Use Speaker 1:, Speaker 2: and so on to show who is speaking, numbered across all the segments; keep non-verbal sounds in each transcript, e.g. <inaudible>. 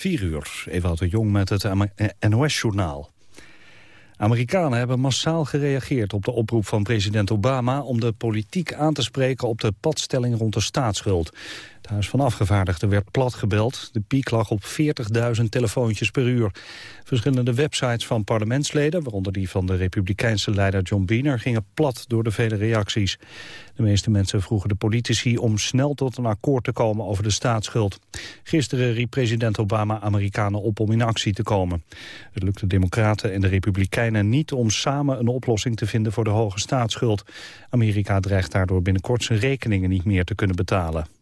Speaker 1: 4 uur, Ewout de Jong met het NOS-journaal. Amerikanen hebben massaal gereageerd op de oproep van president Obama... om de politiek aan te spreken op de padstelling rond de staatsschuld. Het Huis van Afgevaardigden werd platgebeld. De piek lag op 40.000 telefoontjes per uur. Verschillende websites van parlementsleden, waaronder die van de republikeinse leider John Boehner, gingen plat door de vele reacties. De meeste mensen vroegen de politici om snel tot een akkoord te komen over de staatsschuld. Gisteren riep president Obama Amerikanen op om in actie te komen. Het lukte democraten en de republikeinen niet om samen een oplossing te vinden voor de hoge staatsschuld. Amerika dreigt daardoor binnenkort zijn rekeningen niet meer te kunnen betalen.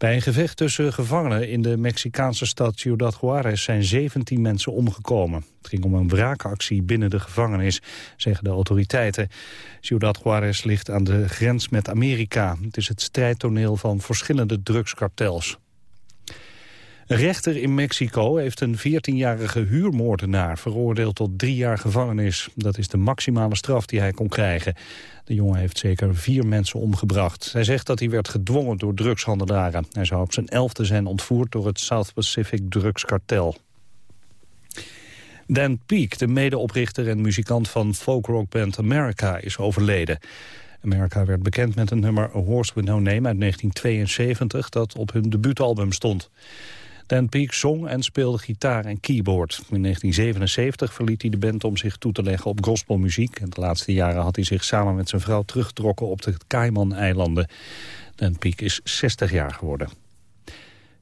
Speaker 1: Bij een gevecht tussen gevangenen in de Mexicaanse stad Ciudad Juarez zijn 17 mensen omgekomen. Het ging om een wraakactie binnen de gevangenis, zeggen de autoriteiten. Ciudad Juarez ligt aan de grens met Amerika. Het is het strijdtoneel van verschillende drugskartels. Een rechter in Mexico heeft een 14-jarige huurmoordenaar veroordeeld tot drie jaar gevangenis. Dat is de maximale straf die hij kon krijgen. De jongen heeft zeker vier mensen omgebracht. Hij zegt dat hij werd gedwongen door drugshandelaren. Hij zou op zijn elfde zijn ontvoerd door het South Pacific drugskartel. Dan Peake, de medeoprichter en muzikant van folkrockband America, is overleden. America werd bekend met een nummer A Horse With No Name uit 1972... dat op hun debuutalbum stond. Dan Peake zong en speelde gitaar en keyboard. In 1977 verliet hij de band om zich toe te leggen op gospelmuziek. En de laatste jaren had hij zich samen met zijn vrouw teruggetrokken op de Cayman-eilanden. Dan Peake is 60 jaar geworden.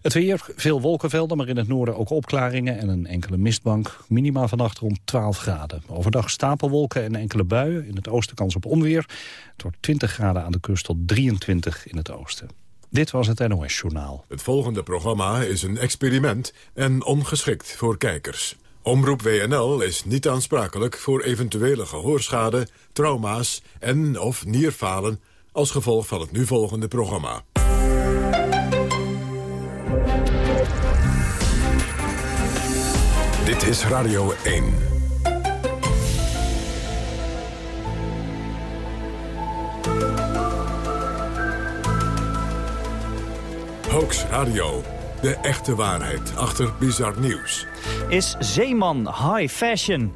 Speaker 1: Het weer, veel wolkenvelden, maar in het noorden ook opklaringen en een enkele mistbank. Minima vannacht rond 12 graden. Overdag stapelwolken en enkele buien. In het oosten kans op onweer. Het wordt 20 graden aan de kust tot 23 in het oosten. Dit was het NOS Journaal.
Speaker 2: Het volgende programma is een experiment en ongeschikt voor kijkers. Omroep WNL is niet aansprakelijk voor eventuele gehoorschade, trauma's en of nierfalen als gevolg van het nu volgende programma. Dit is Radio 1. Hoax Radio. De echte waarheid achter bizar nieuws.
Speaker 3: Is Zeeman high fashion?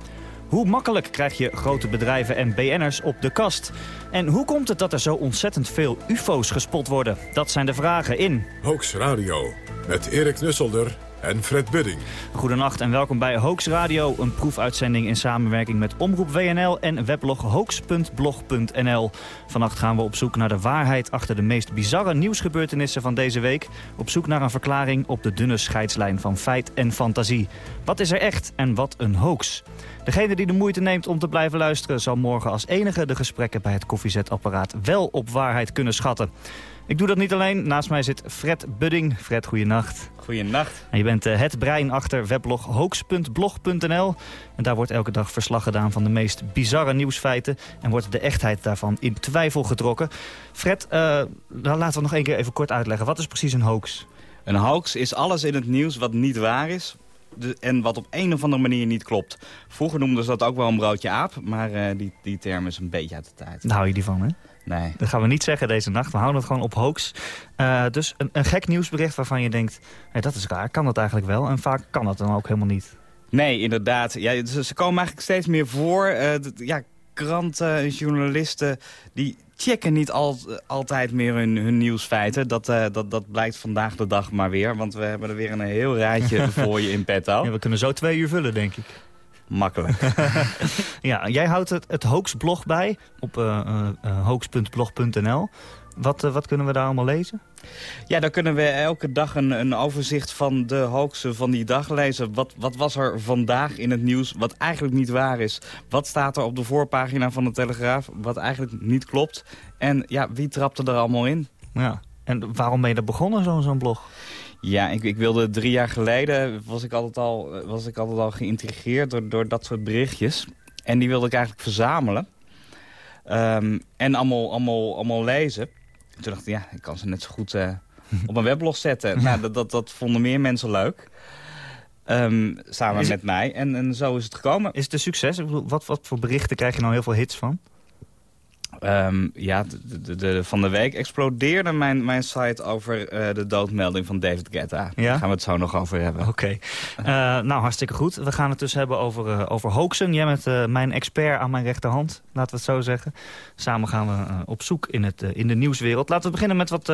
Speaker 3: Hoe makkelijk krijg je grote bedrijven en BN'ers op de kast? En hoe komt het dat er zo ontzettend veel ufo's gespot worden? Dat zijn de vragen in...
Speaker 2: Hoax Radio. Met Erik Nusselder en Fred Budding.
Speaker 3: Goedenacht en welkom bij Hoax Radio, een proefuitzending in samenwerking met Omroep WNL en weblog hoax.blog.nl. Vannacht gaan we op zoek naar de waarheid achter de meest bizarre nieuwsgebeurtenissen van deze week. Op zoek naar een verklaring op de dunne scheidslijn van feit en fantasie. Wat is er echt en wat een hoax? Degene die de moeite neemt om te blijven luisteren... zal morgen als enige de gesprekken bij het koffiezetapparaat wel op waarheid kunnen schatten. Ik doe dat niet alleen. Naast mij zit Fred Budding. Fred, goeienacht.
Speaker 4: Goeienacht.
Speaker 3: En je bent uh, het brein achter weblog hoax.blog.nl. En daar wordt elke dag verslag gedaan van de meest bizarre nieuwsfeiten. En wordt de echtheid daarvan in twijfel getrokken. Fred, uh, laten we nog één keer even kort uitleggen. Wat is precies een hoax?
Speaker 4: Een hoax is alles in het nieuws wat niet waar is. en wat op een of andere manier niet klopt. Vroeger noemden ze dat ook wel een broodje aap. Maar uh, die, die term is een beetje uit de tijd.
Speaker 3: Daar hou je die van, hè?
Speaker 4: Nee.
Speaker 3: Dat gaan we niet zeggen deze nacht. We houden het gewoon op hoax. Uh, dus een, een, gek nieuwsbericht waarvan je denkt... Hey, dat is raar, kan dat eigenlijk wel? En vaak kan dat dan ook helemaal niet.
Speaker 4: Nee, inderdaad. Ja, ze, komen eigenlijk steeds meer voor. Uh, ja, kranten, journalisten... die checken niet al, altijd meer hun, hun nieuwsfeiten. Dat, uh, dat, dat blijkt vandaag de dag maar weer. Want we hebben er weer een heel rijtje <laughs> voor je in petto.
Speaker 3: Ja, we kunnen zo twee uur vullen, denk ik
Speaker 4: makkelijk. <laughs>
Speaker 3: ja, jij houdt het, het hoaxblog bij op uh, uh, hoax.blog.nl. Wat, uh, wat kunnen we daar allemaal lezen?
Speaker 4: Ja, daar kunnen we elke dag een, een overzicht van de hoaxen van die dag lezen. Wat, wat was er vandaag in het nieuws wat eigenlijk niet waar is? Wat staat er op de voorpagina van de Telegraaf wat eigenlijk niet klopt? En ja, wie trapte er allemaal in?
Speaker 3: Ja. En waarom ben je er begonnen, zo'n zo'n blog?
Speaker 4: Ja, ik, ik, wilde drie jaar geleden, was ik altijd al, was ik altijd al geïntrigeerd door, door dat soort berichtjes. En die wilde ik eigenlijk verzamelen. Um, en allemaal, allemaal, allemaal lezen. toen dacht ik, ja, ik kan ze net zo goed uh, <laughs> op een weblog zetten. nou, dat, dat, dat vonden meer mensen leuk. Um, samen met mij. En, en zo is het gekomen.
Speaker 3: Is het een succes? Wat, wat voor berichten krijg je nou heel veel hits van?
Speaker 4: Um, ja, de, de, van de week explodeerde mijn, mijn site over uh, de doodmelding van David Guetta. Ja? Daar gaan we het zo nog over hebben.
Speaker 3: Oké. Okay. Uh, nou, hartstikke goed. We gaan het dus hebben over, uh, over hoaxen. Jij bent mijn expert aan mijn rechterhand, laten we het zo zeggen. Samen gaan we op zoek in, het, in de nieuwswereld. Laten we beginnen met wat,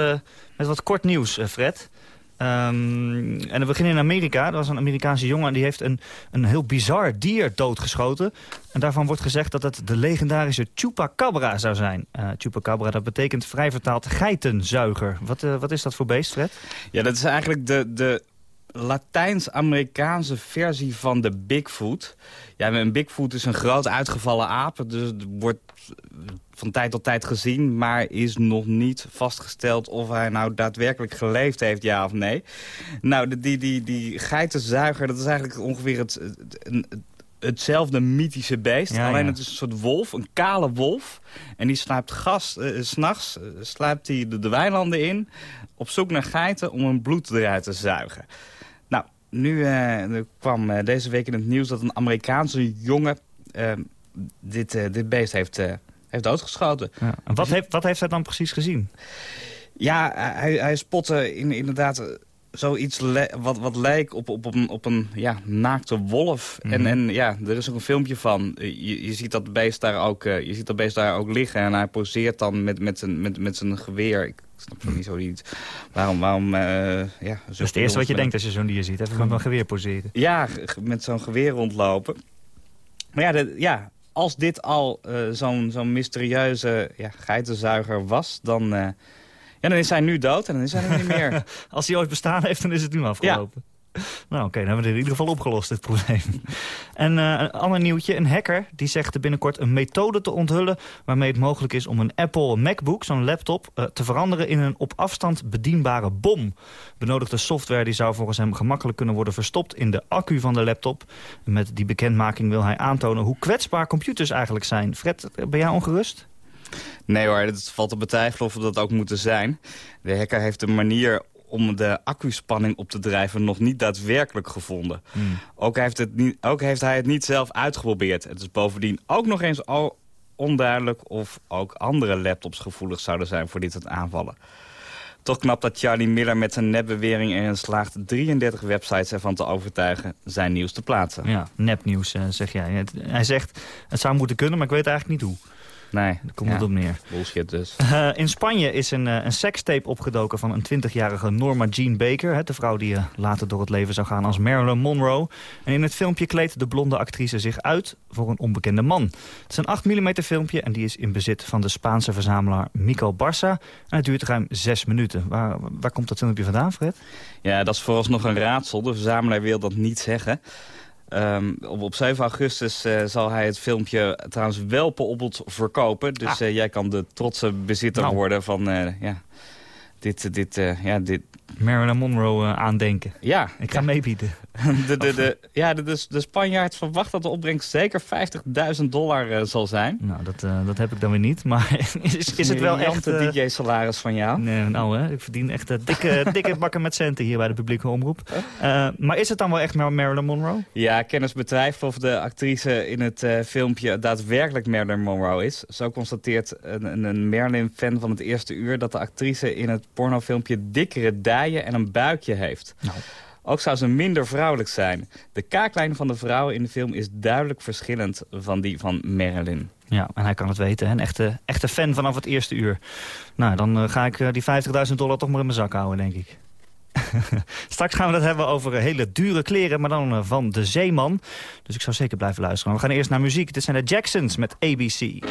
Speaker 3: met wat kort nieuws, Fred. Um, en we beginnen in Amerika. Er was een Amerikaanse jongen die heeft een, een heel bizar dier doodgeschoten. En daarvan wordt gezegd dat het de legendarische Chupacabra zou zijn. Uh, Chupacabra, dat betekent vrij vertaald geitenzuiger. Wat, uh, wat is dat voor beest, Fred?
Speaker 4: Ja, dat is eigenlijk de, de Latijns-Amerikaanse versie van de Bigfoot. Ja, een Bigfoot is een groot uitgevallen aap. Dus het wordt van tijd tot tijd gezien... maar is nog niet vastgesteld of hij nou daadwerkelijk geleefd heeft, ja of nee. Nou, die, die, die geitenzuiger, dat is eigenlijk ongeveer het, het, hetzelfde mythische beest. alleen het is een soort wolf, een kale wolf. En die sluipt gas, uh, s'nachts uh, sluipt hij de, de weilanden in... op zoek naar geiten om hun bloed eruit te zuigen. Nu uh, kwam deze week in het nieuws dat een Amerikaanse jongen... dit, dit beest heeft heeft doodgeschoten. Ja.
Speaker 3: En wat, heeft, wat heeft hij dan precies gezien?
Speaker 4: Ja, hij, hij spotte in, inderdaad eh, zoiets wat, wat lijkt op, op, op een, op een ja, naakte wolf. en, mhm. en ja, er is ook een filmpje van. Je, je, ziet dat beest daar ook, uh, je ziet dat beest daar ook liggen. En hij poseert dan met, met, zijn, met, met zijn geweer. Ik snap zo niet zo niet. Waarom, waarom uh, ja.
Speaker 3: Dat is het eerste wat je denkt als je zo'n dier ziet. Even met een geweer poseren.
Speaker 4: Ja, met zo'n geweer rondlopen. Maar ja, de, ja als dit al uh, zo'n zo'n mysterieuze ja, geitenzuiger was, dan, ja, dan is hij nu dood en dan is hij er niet meer. <laughs>
Speaker 3: als hij ooit bestaan heeft, dan is het nu afgelopen. Nou oké, dan hebben we het in ieder geval opgelost, dit probleem. en uh, een ander nieuwtje, een hacker die zegt binnenkort een methode te onthullen... waarmee het mogelijk is om een Apple MacBook, zo'n laptop... Uh, te veranderen in een op afstand bedienbare bom. Benodigde software die zou volgens hem gemakkelijk kunnen worden verstopt... in de accu van de laptop. Met die bekendmaking wil hij aantonen hoe kwetsbaar computers eigenlijk zijn. Fred, ben jij ongerust?
Speaker 4: Nee hoor, het valt te betwijfelen of dat ook moeten zijn. De hacker heeft een manier om de accuspanning op te drijven nog niet daadwerkelijk gevonden. Hmm. Ook, heeft het niet, ook heeft hij het niet zelf uitgeprobeerd. Het is bovendien ook nog eens al onduidelijk of ook andere laptops gevoelig zouden zijn voor dit soort aanvallen. Toch knap dat Charlie Miller met zijn nepbewering erin slaagt 33 websites ervan te overtuigen zijn nieuws te plaatsen.
Speaker 3: Ja, nepnieuws uh, zeg jij. Hij zegt het zou moeten kunnen, maar ik weet eigenlijk niet hoe.
Speaker 4: Nee.
Speaker 3: Daar komt het op neer.
Speaker 4: Bullshit dus.
Speaker 3: Uh, in Spanje is een, uh, een sekstape opgedoken van een 20-jarige Norma Jean Baker. Hè, de vrouw die uh, later door het leven zou gaan als Marilyn Monroe. En in het filmpje kleedt de blonde actrice zich uit voor een onbekende man. Het is een 8 mm filmpje en die is in bezit van de Spaanse verzamelaar Mico Barça. En het duurt ruim 6 minuten. Waar, waar komt dat filmpje vandaan, Fred?
Speaker 4: Ja, dat is vooralsnog een raadsel. De verzamelaar wil dat niet zeggen. Um, op, op 7 augustus uh, zal hij het filmpje trouwens wel per opbod verkopen. Dus ah. uh, jij kan de trotse bezitter nou. worden van uh, ja, dit, dit, ja, dit,
Speaker 3: Marilyn Monroe uh, aandenken.
Speaker 4: Ja.
Speaker 3: Ik ga meebieden. <laughs>
Speaker 4: De, de, de, ja, de, de, de Spanjaard verwacht dat de opbrengst zeker 50.000 dollar uh, zal zijn.
Speaker 3: Nou, dat, uh, dat heb ik dan weer niet. Maar is, <laughs> is, is het wel echt...
Speaker 4: een DJ-salaris van jou?
Speaker 3: Nee, nou hè, ik verdien echt dikke, <laughs> dikke bakken met centen hier bij de publieke omroep. maar is het dan wel echt Marilyn Monroe?
Speaker 4: Ja, kennis betwijfelt of de actrice in het filmpje daadwerkelijk Marilyn Monroe is. Zo constateert een, een Marilyn-fan van het eerste uur... dat de actrice in het pornofilmpje dikkere dijen en een buikje heeft. Nou. Ook zou ze minder vrouwelijk zijn. De kaaklijn van de vrouw in de film is duidelijk verschillend van die van Marilyn.
Speaker 3: Ja, en hij kan het weten. Een echte, echte fan vanaf het eerste uur. Nou, dan uh, ga ik uh, die 50.000 dollar toch maar in mijn zak houden, denk ik. <laughs> Straks gaan we het hebben over uh, hele dure kleren, maar dan van de zeeman. Dus ik zou zeker blijven luisteren. We gaan eerst naar muziek. Dit zijn de Jacksons met ABC.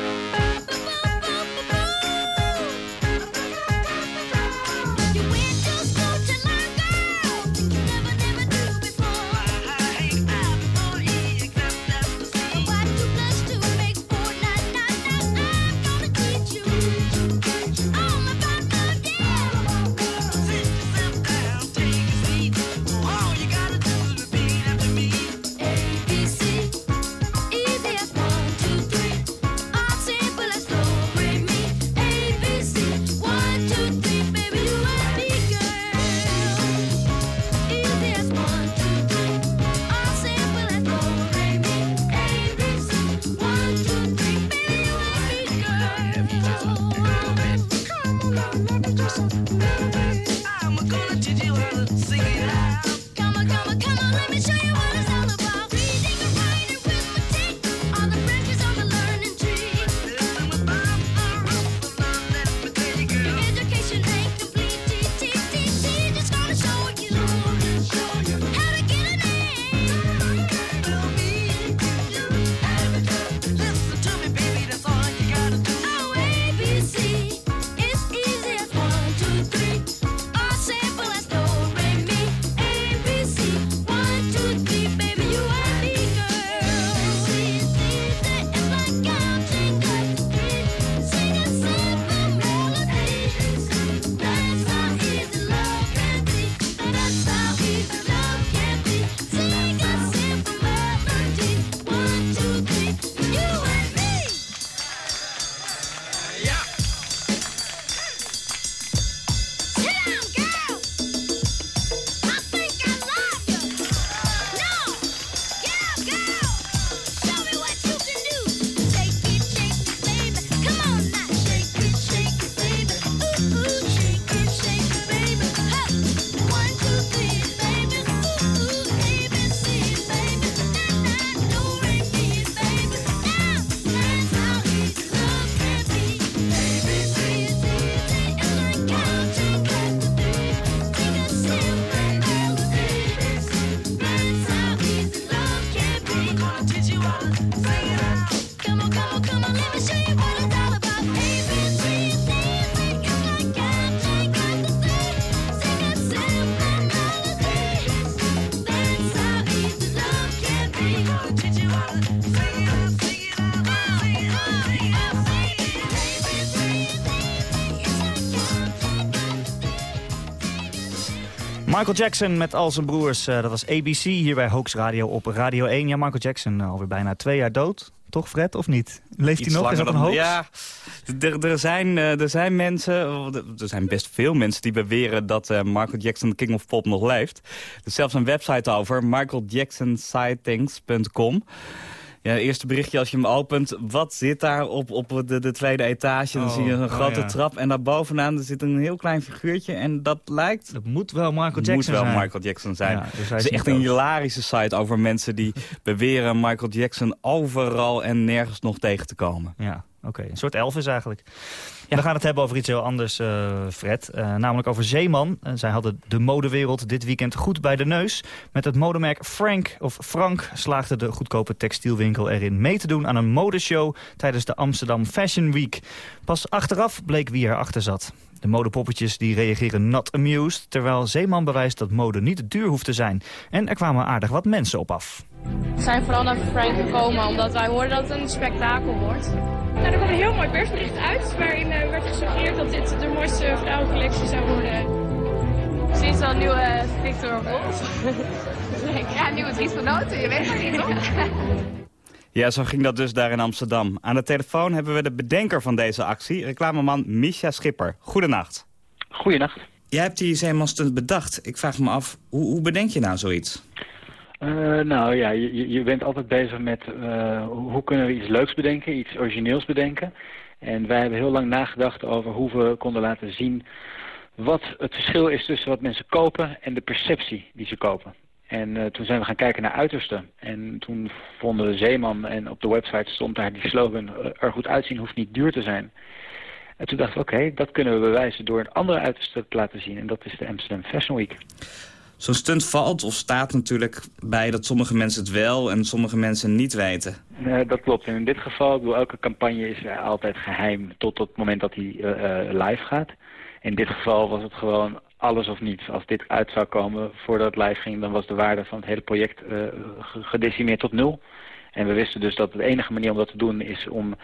Speaker 3: Michael Jackson met al zijn broers. Uh, dat was ABC hier bij Hoax Radio op Radio 1. Ja, Michael Jackson uh, alweer bijna twee jaar dood. Toch, Fred, of niet? Leeft hij nog? Is dat een hoax?
Speaker 4: Ja, er, zijn, uh, er zijn mensen, er zijn best veel mensen die beweren dat Michael Jackson, de king of pop, nog leeft. Er is zelfs een website over, michaeljacksonsightings.com. Ja, het eerste berichtje als je hem opent. Wat zit daar op, op de, de tweede etage? Dan zie je een oh, grote trap. En daarbovenaan er zit een heel klein figuurtje. En dat lijkt...
Speaker 3: Dat moet wel Michael Jackson
Speaker 4: moet wel
Speaker 3: zijn.
Speaker 4: Michael Jackson zijn. Dus het is echt een hilarische site over mensen die <laughs> beweren Michael Jackson overal en nergens nog tegen te komen.
Speaker 3: Ja, oké. Een soort Elvis eigenlijk. Ja. We gaan het hebben over iets heel anders, uh, Fred. Uh, namelijk over Zeeman. Uh, zij hadden de modewereld dit weekend goed bij de neus. Met het modemerk Frank, of Frank slaagde de goedkope textielwinkel erin mee te doen aan een modeshow tijdens de Amsterdam Fashion Week. Pas achteraf bleek wie erachter zat. De modepoppetjes die reageren not amused... terwijl Zeeman bewijst dat mode niet duur hoeft te zijn. En er kwamen aardig wat mensen op af.
Speaker 5: We zijn vooral naar Frank gekomen omdat wij hoorden dat het een spektakel wordt.
Speaker 6: Nou, er mooi persbericht uit waarin uh, werd gesuggereerd dat dit de mooiste vrouwencollectie zou worden.
Speaker 5: Precies wel een nieuwe Victor Wolf. <laughs>
Speaker 6: ja, nieuwe Dries van Noten, je weet het niet toch?
Speaker 4: Ja, zo ging dat dus daar in Amsterdam. Aan de telefoon hebben we de bedenker van deze actie, reclameman Misha Schipper. Goedenacht.
Speaker 7: Goedenacht.
Speaker 4: Jij hebt die Zeemanstunt bedacht. Ik vraag me af, hoe, hoe bedenk je nou zoiets?
Speaker 7: Uh, nou ja, je, je bent altijd bezig met uh, hoe kunnen we iets leuks bedenken, iets origineels bedenken. En wij hebben heel lang nagedacht over hoe we konden laten zien wat het verschil is tussen wat mensen kopen en de perceptie die ze kopen. En uh, toen zijn we gaan kijken naar uitersten. En toen vonden de Zeeman en op de website stond daar die slogan... er goed uitzien hoeft niet duur te zijn. En toen dachten we, oké, dat kunnen we bewijzen door een andere uiterste te laten zien. En dat is de Amsterdam Fashion Week.
Speaker 4: Zo'n stunt valt of staat natuurlijk bij dat sommige mensen het wel en sommige mensen niet weten.
Speaker 7: Nee, dat klopt. En in dit geval, bedoel, elke campagne is altijd geheim tot het moment dat hij uh, live gaat. In dit geval was het gewoon alles of niets. Als dit uit zou komen voordat het live ging, dan was de waarde van het hele project uh, gedecimeerd tot nul. En we wisten dus dat de enige manier om dat te doen is om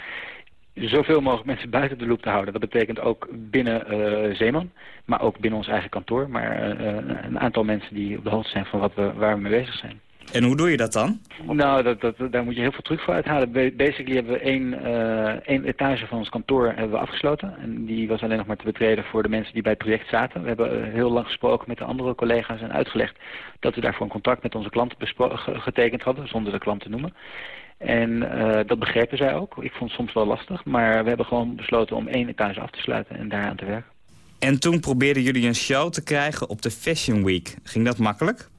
Speaker 7: zoveel mogelijk mensen buiten de loop te houden. Dat betekent ook binnen uh, Zeeman, maar ook binnen ons eigen kantoor. Maar uh, een aantal mensen die op de hoogte zijn van wat we, waar we mee bezig zijn.
Speaker 4: En hoe doe je dat dan?
Speaker 7: Nou, dat, dat, daar moet je heel veel truc voor uithalen. Basically hebben we één, uh, één etage van ons kantoor hebben we afgesloten. En die was alleen nog maar te betreden voor de mensen die bij het project zaten. We hebben heel lang gesproken met de andere collega's en uitgelegd dat we daarvoor een contract met onze klanten getekend hadden, zonder de klant te noemen. En uh, dat begrepen zij ook. Ik vond het soms wel lastig, maar we hebben gewoon besloten om één etage af te sluiten en daaraan te werken.
Speaker 4: En toen probeerden jullie een show te krijgen op de Fashion Week. Ging dat makkelijk?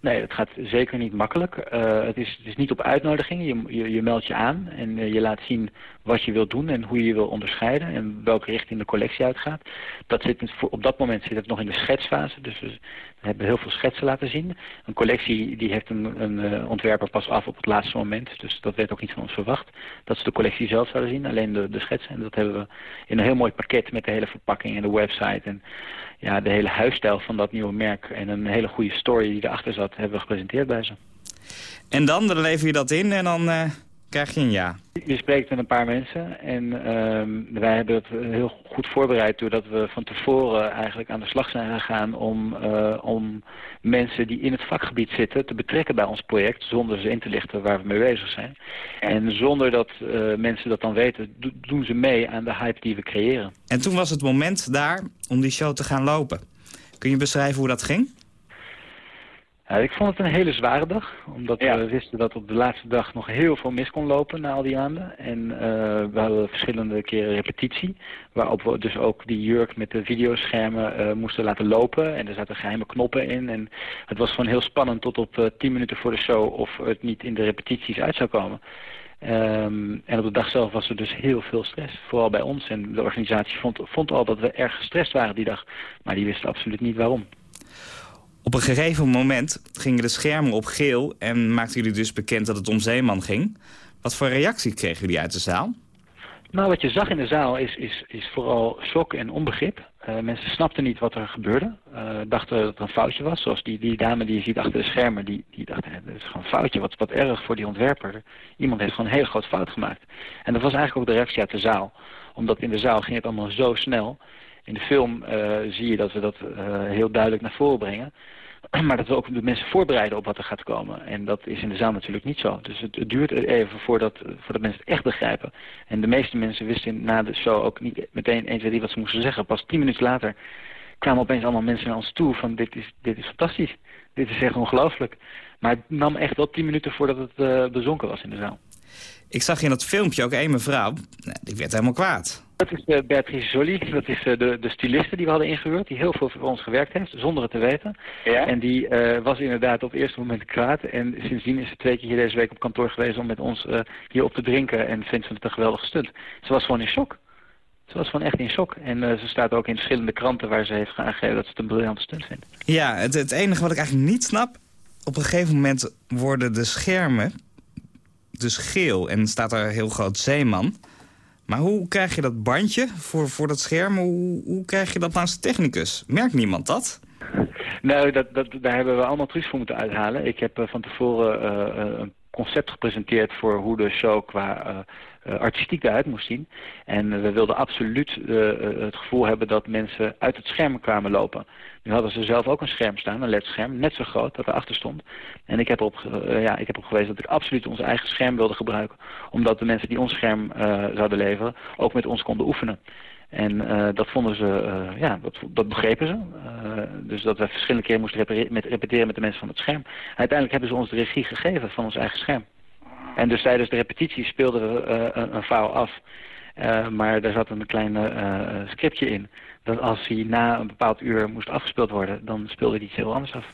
Speaker 7: Nee, het gaat zeker niet makkelijk. Uh, het, is, het is niet op uitnodiging. Je, je, je meldt je aan en uh, je laat zien wat je wilt doen en hoe je je wil onderscheiden en welke richting de collectie uitgaat. Dat zit op dat moment zit het nog in de schetsfase, dus we hebben heel veel schetsen laten zien. Een collectie die heeft een, een uh, ontwerper pas af op het laatste moment, dus dat werd ook niet van ons verwacht. Dat ze de collectie zelf zouden zien, alleen de, de schetsen. En dat hebben we in een heel mooi pakket met de hele verpakking en de website en ja, de hele huisstijl van dat nieuwe merk en een hele goede story die erachter zat, hebben we gepresenteerd bij ze.
Speaker 4: En dan, dan lever je dat in en dan uh, krijg je een ja.
Speaker 7: Je spreekt met een paar mensen en uh, wij hebben het heel goed voorbereid doordat we van tevoren eigenlijk aan de slag zijn gegaan om, uh, om mensen die in het vakgebied zitten te betrekken bij ons project zonder ze in te lichten waar we mee bezig zijn. En zonder dat uh, mensen dat dan weten, do doen ze mee aan de hype die we creëren.
Speaker 4: En toen was het moment daar om die show te gaan lopen. Kun je beschrijven hoe dat ging?
Speaker 7: Ik vond het een hele zware dag, omdat ja. we wisten dat op de laatste dag nog heel veel mis kon lopen na al die maanden. En uh, we hadden verschillende keren repetitie, waarop we dus ook die jurk met de videoschermen uh, moesten laten lopen. En er zaten geheime knoppen in. En het was gewoon heel spannend tot op uh, tien minuten voor de show of het niet in de repetities uit zou komen. Um, en op de dag zelf was er dus heel veel stress, vooral bij ons. En de organisatie vond, vond al dat we erg gestrest waren die dag, maar die wisten absoluut niet waarom.
Speaker 4: Op een gegeven moment gingen de schermen op geel en maakten jullie dus bekend dat het om Zeeman ging. Wat voor reactie kregen jullie uit de zaal?
Speaker 7: Nou, wat je zag in de zaal is, is, is vooral shock en onbegrip. Uh, mensen snapten niet wat er gebeurde. Uh, dachten dat het een foutje was. Zoals die, die dame die je ziet achter de schermen. Die, die dacht, het is gewoon een foutje. Wat, wat erg voor die ontwerper. Iemand heeft gewoon een hele grote fout gemaakt. En dat was eigenlijk ook de reactie uit de zaal. Omdat in de zaal ging het allemaal zo snel. In de film zie je dat we dat heel duidelijk naar voren brengen. <clears throat> Maar dat we ook de mensen voorbereiden op wat er gaat komen. En dat is in de zaal natuurlijk niet zo. Dus het, duurt even voordat, voordat mensen het echt begrijpen. En de meeste mensen wisten na de show ook niet meteen 1, 2, 3 wat ze moesten zeggen. Pas tien minuten later kwamen opeens allemaal mensen naar ons toe van dit is, dit is fantastisch. Dit is echt ongelooflijk. Maar het nam echt wel tien minuten voordat het uh, bezonken was in de zaal.
Speaker 4: Ik zag in dat filmpje ook één mevrouw, die werd helemaal kwaad.
Speaker 7: Dat is uh, Beatrice Zolli, dat is uh, de, de styliste die we hadden ingehuurd, die heel veel voor ons gewerkt heeft, zonder het te weten. Ja? En die uh, was inderdaad op het eerste moment kwaad. En sindsdien is ze twee keer hier deze week op kantoor geweest om met ons hier op te drinken. En vindt ze het een geweldige stunt. Ze was gewoon in shock. Ze was gewoon echt in shock. En ze staat ook in verschillende kranten waar ze heeft aangegeven dat ze het een briljante stunt vindt.
Speaker 4: Ja, het, het enige wat ik eigenlijk niet snap... op een gegeven moment worden de schermen dus geel en staat er heel groot zeeman. Maar hoe krijg je dat bandje voor, voor dat scherm? Hoe, hoe krijg je dat naast de technicus? Merkt niemand dat?
Speaker 7: Nou, dat, dat, daar hebben we allemaal trucs voor moeten uithalen. Ik heb uh, van tevoren uh, een concept gepresenteerd voor hoe de show qua artistiek eruit moest zien. En we wilden absoluut het gevoel hebben dat mensen uit het scherm kwamen lopen. Nu hadden ze zelf ook een scherm staan, een LED-scherm, net zo groot, dat erachter stond. En ik heb uh, ja, ik heb erop gewezen dat ik absoluut ons eigen scherm wilde gebruiken. Omdat de mensen die ons scherm zouden leveren ook met ons konden oefenen. En dat vonden ze, ja, dat, dat begrepen ze. dus dat we verschillende keren moesten repeteren met de mensen van het scherm. Uiteindelijk hebben ze ons de regie gegeven van ons eigen scherm. En dus tijdens de repetitie speelden we een, een faal af. maar daar zat een klein scriptje in dat als hij na een bepaald uur moest afgespeeld worden... dan speelde hij iets heel anders af.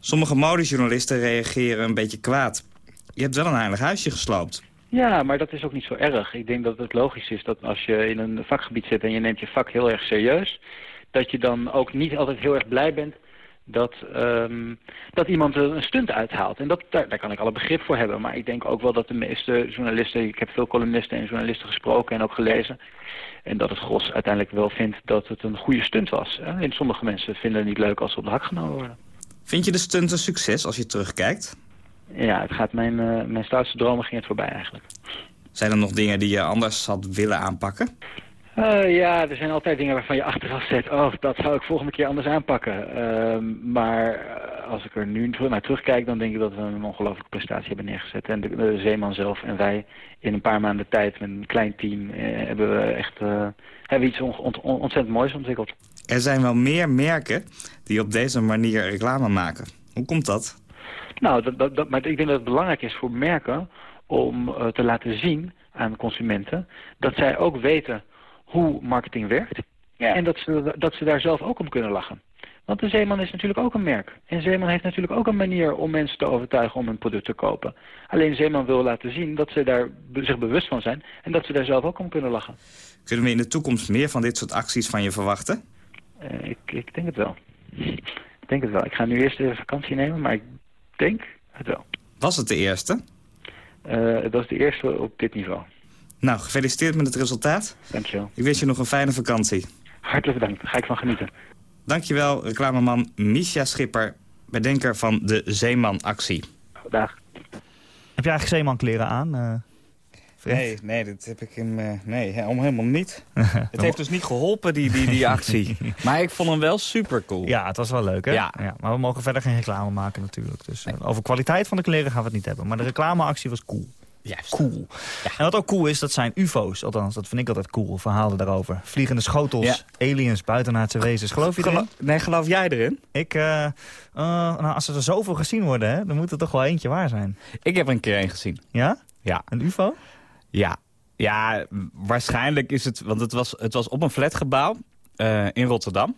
Speaker 4: Sommige modejournalisten reageren een beetje kwaad. Je hebt wel een heilig huisje gesloopt.
Speaker 7: Ja, maar dat is ook niet zo erg. Ik denk dat het logisch is dat als je in een vakgebied zit... en je neemt je vak heel erg serieus... dat je dan ook niet altijd heel erg blij bent dat, um, dat iemand een stunt uithaalt. En dat, daar, daar, kan ik alle begrip voor hebben. Maar ik denk ook wel dat de meeste journalisten... ik heb veel columnisten en journalisten gesproken en ook gelezen... en dat het gros uiteindelijk wel vindt dat het een goede stunt was. En sommige mensen vinden het niet leuk als ze op de hak genomen worden.
Speaker 4: Vind je de stunt een succes als je terugkijkt?
Speaker 7: Ja, het gaat mijn, uh, mijn stoutste dromen ging het voorbij eigenlijk.
Speaker 4: Zijn er nog dingen die je anders had willen aanpakken?
Speaker 7: Uh, ja, er zijn altijd dingen waarvan je achteraf zegt... oh, dat zou ik volgende keer anders aanpakken. Uh, maar eh, als ik er nu naar terugkijk... dan denk ik dat we een ongelooflijke prestatie hebben neergezet. En de, de, Zeeman zelf en wij in een paar maanden tijd... met een klein team eh, hebben we echt hebben iets on, on, ontzettend moois ontwikkeld.
Speaker 4: Er zijn wel meer merken die op deze manier reclame maken. Hoe komt dat?
Speaker 7: Nou, dat, dat, dat, maar ik denk dat het belangrijk is voor merken... om te laten zien aan consumenten... dat zij ook weten hoe marketing werkt. Ja. En dat ze, dat ze daar zelf ook om kunnen lachen. Want de Zeeman is natuurlijk ook een merk. En Zeeman heeft natuurlijk ook een manier om mensen te overtuigen om een product te kopen. Alleen Zeeman wil laten zien dat ze daar zich bewust van zijn... en dat ze daar zelf ook om kunnen lachen.
Speaker 4: Kunnen we in de toekomst meer van dit soort acties van je verwachten?
Speaker 7: Uh, ik, ik denk het wel. <laughs> Ik denk het wel. Ik ga nu eerst even vakantie nemen, maar ik denk het wel.
Speaker 4: Was het de eerste?
Speaker 7: Uh, het was de eerste op dit niveau.
Speaker 4: Nou, gefeliciteerd met het resultaat.
Speaker 7: Dankjewel.
Speaker 4: Ik wens je nog een fijne vakantie.
Speaker 7: Hartelijk bedankt, daar ga ik van genieten.
Speaker 4: Dankjewel, reclameman Misha Schipper, bedenker van de Zeeman-actie.
Speaker 7: Dag.
Speaker 3: Heb je eigenlijk Zeeman-kleren aan, uh,
Speaker 4: Nee, nee, dat heb ik hem, uh, nee, helemaal niet. <laughs> het heeft dus niet geholpen, die, die, die actie. <laughs> maar ik vond hem wel super cool.
Speaker 3: Ja, het was wel leuk, hè? Ja. ja maar we mogen verder geen reclame maken natuurlijk. Dus uh, over kwaliteit van de kleren gaan we het niet hebben. Maar de reclameactie was cool.
Speaker 4: Juist.
Speaker 3: Cool. Ja. En wat ook cool is, dat zijn ufo's. Althans, dat vind ik altijd cool, verhalen daarover. Vliegende schotels, aliens, buitenaardse wezens. Geloof je Gelo erin?
Speaker 4: Nee, geloof jij erin?
Speaker 3: Ik, uh, uh, nou, als er zoveel gezien worden, hè, dan moet er toch wel eentje waar zijn.
Speaker 4: Ik heb er een keer één gezien.
Speaker 3: Ja?
Speaker 4: Ja.
Speaker 3: Een ufo?
Speaker 4: Ja. Ja, waarschijnlijk is het... Want het was, het was op een flatgebouw uh, in Rotterdam.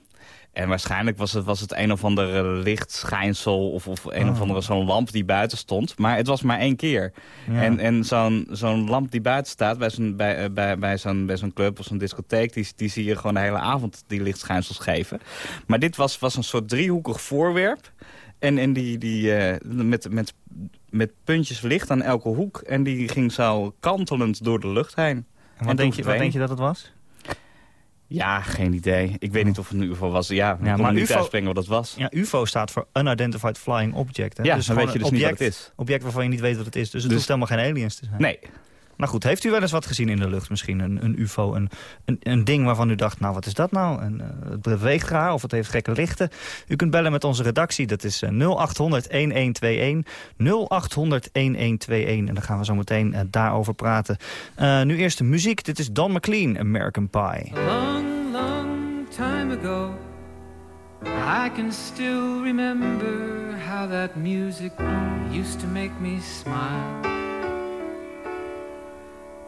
Speaker 4: En waarschijnlijk was het, was het een of ander lichtschijnsel of, of een oh. of andere zo'n lamp die buiten stond. Maar het was maar één keer. Ja. En, en zo'n zo'n lamp die buiten staat bij zo'n bij, bij, bij zo'n bij zo'n club of zo'n discotheek... Die, die zie je gewoon de hele avond die lichtschijnsels geven. Maar dit was, was een soort driehoekig voorwerp. En, en die, die, uh, met, met, met puntjes licht aan elke hoek. En die ging zo kantelend door de lucht heen.
Speaker 3: En wat, denk je, wat denk je dat het was?
Speaker 4: Ja, geen idee. Ik weet niet of het een UFO was. Ja, ja maar niet UFO, wat dat was.
Speaker 3: Ja, UFO staat voor Unidentified Flying Object. Hè?
Speaker 4: Ja, dus dan weet je dus
Speaker 3: object,
Speaker 4: niet wat het is.
Speaker 3: object waarvan je niet weet wat het is. Dus het dus, hoeft helemaal geen aliens te zijn.
Speaker 4: Nee.
Speaker 3: Nou goed, heeft u wel eens wat gezien in de lucht? Misschien een, een ufo, een, een, een, ding waarvan u dacht, nou wat is dat nou? En, uh, het beweegt raar of het heeft gekke lichten. U kunt bellen met onze redactie, dat is uh, 0800-1121. 0800-1121 en dan gaan we zo meteen uh, daarover praten. Nu eerst de muziek, dit is Don McLean, American Pie.
Speaker 8: Long, long time ago I can still remember how that music used to make me smile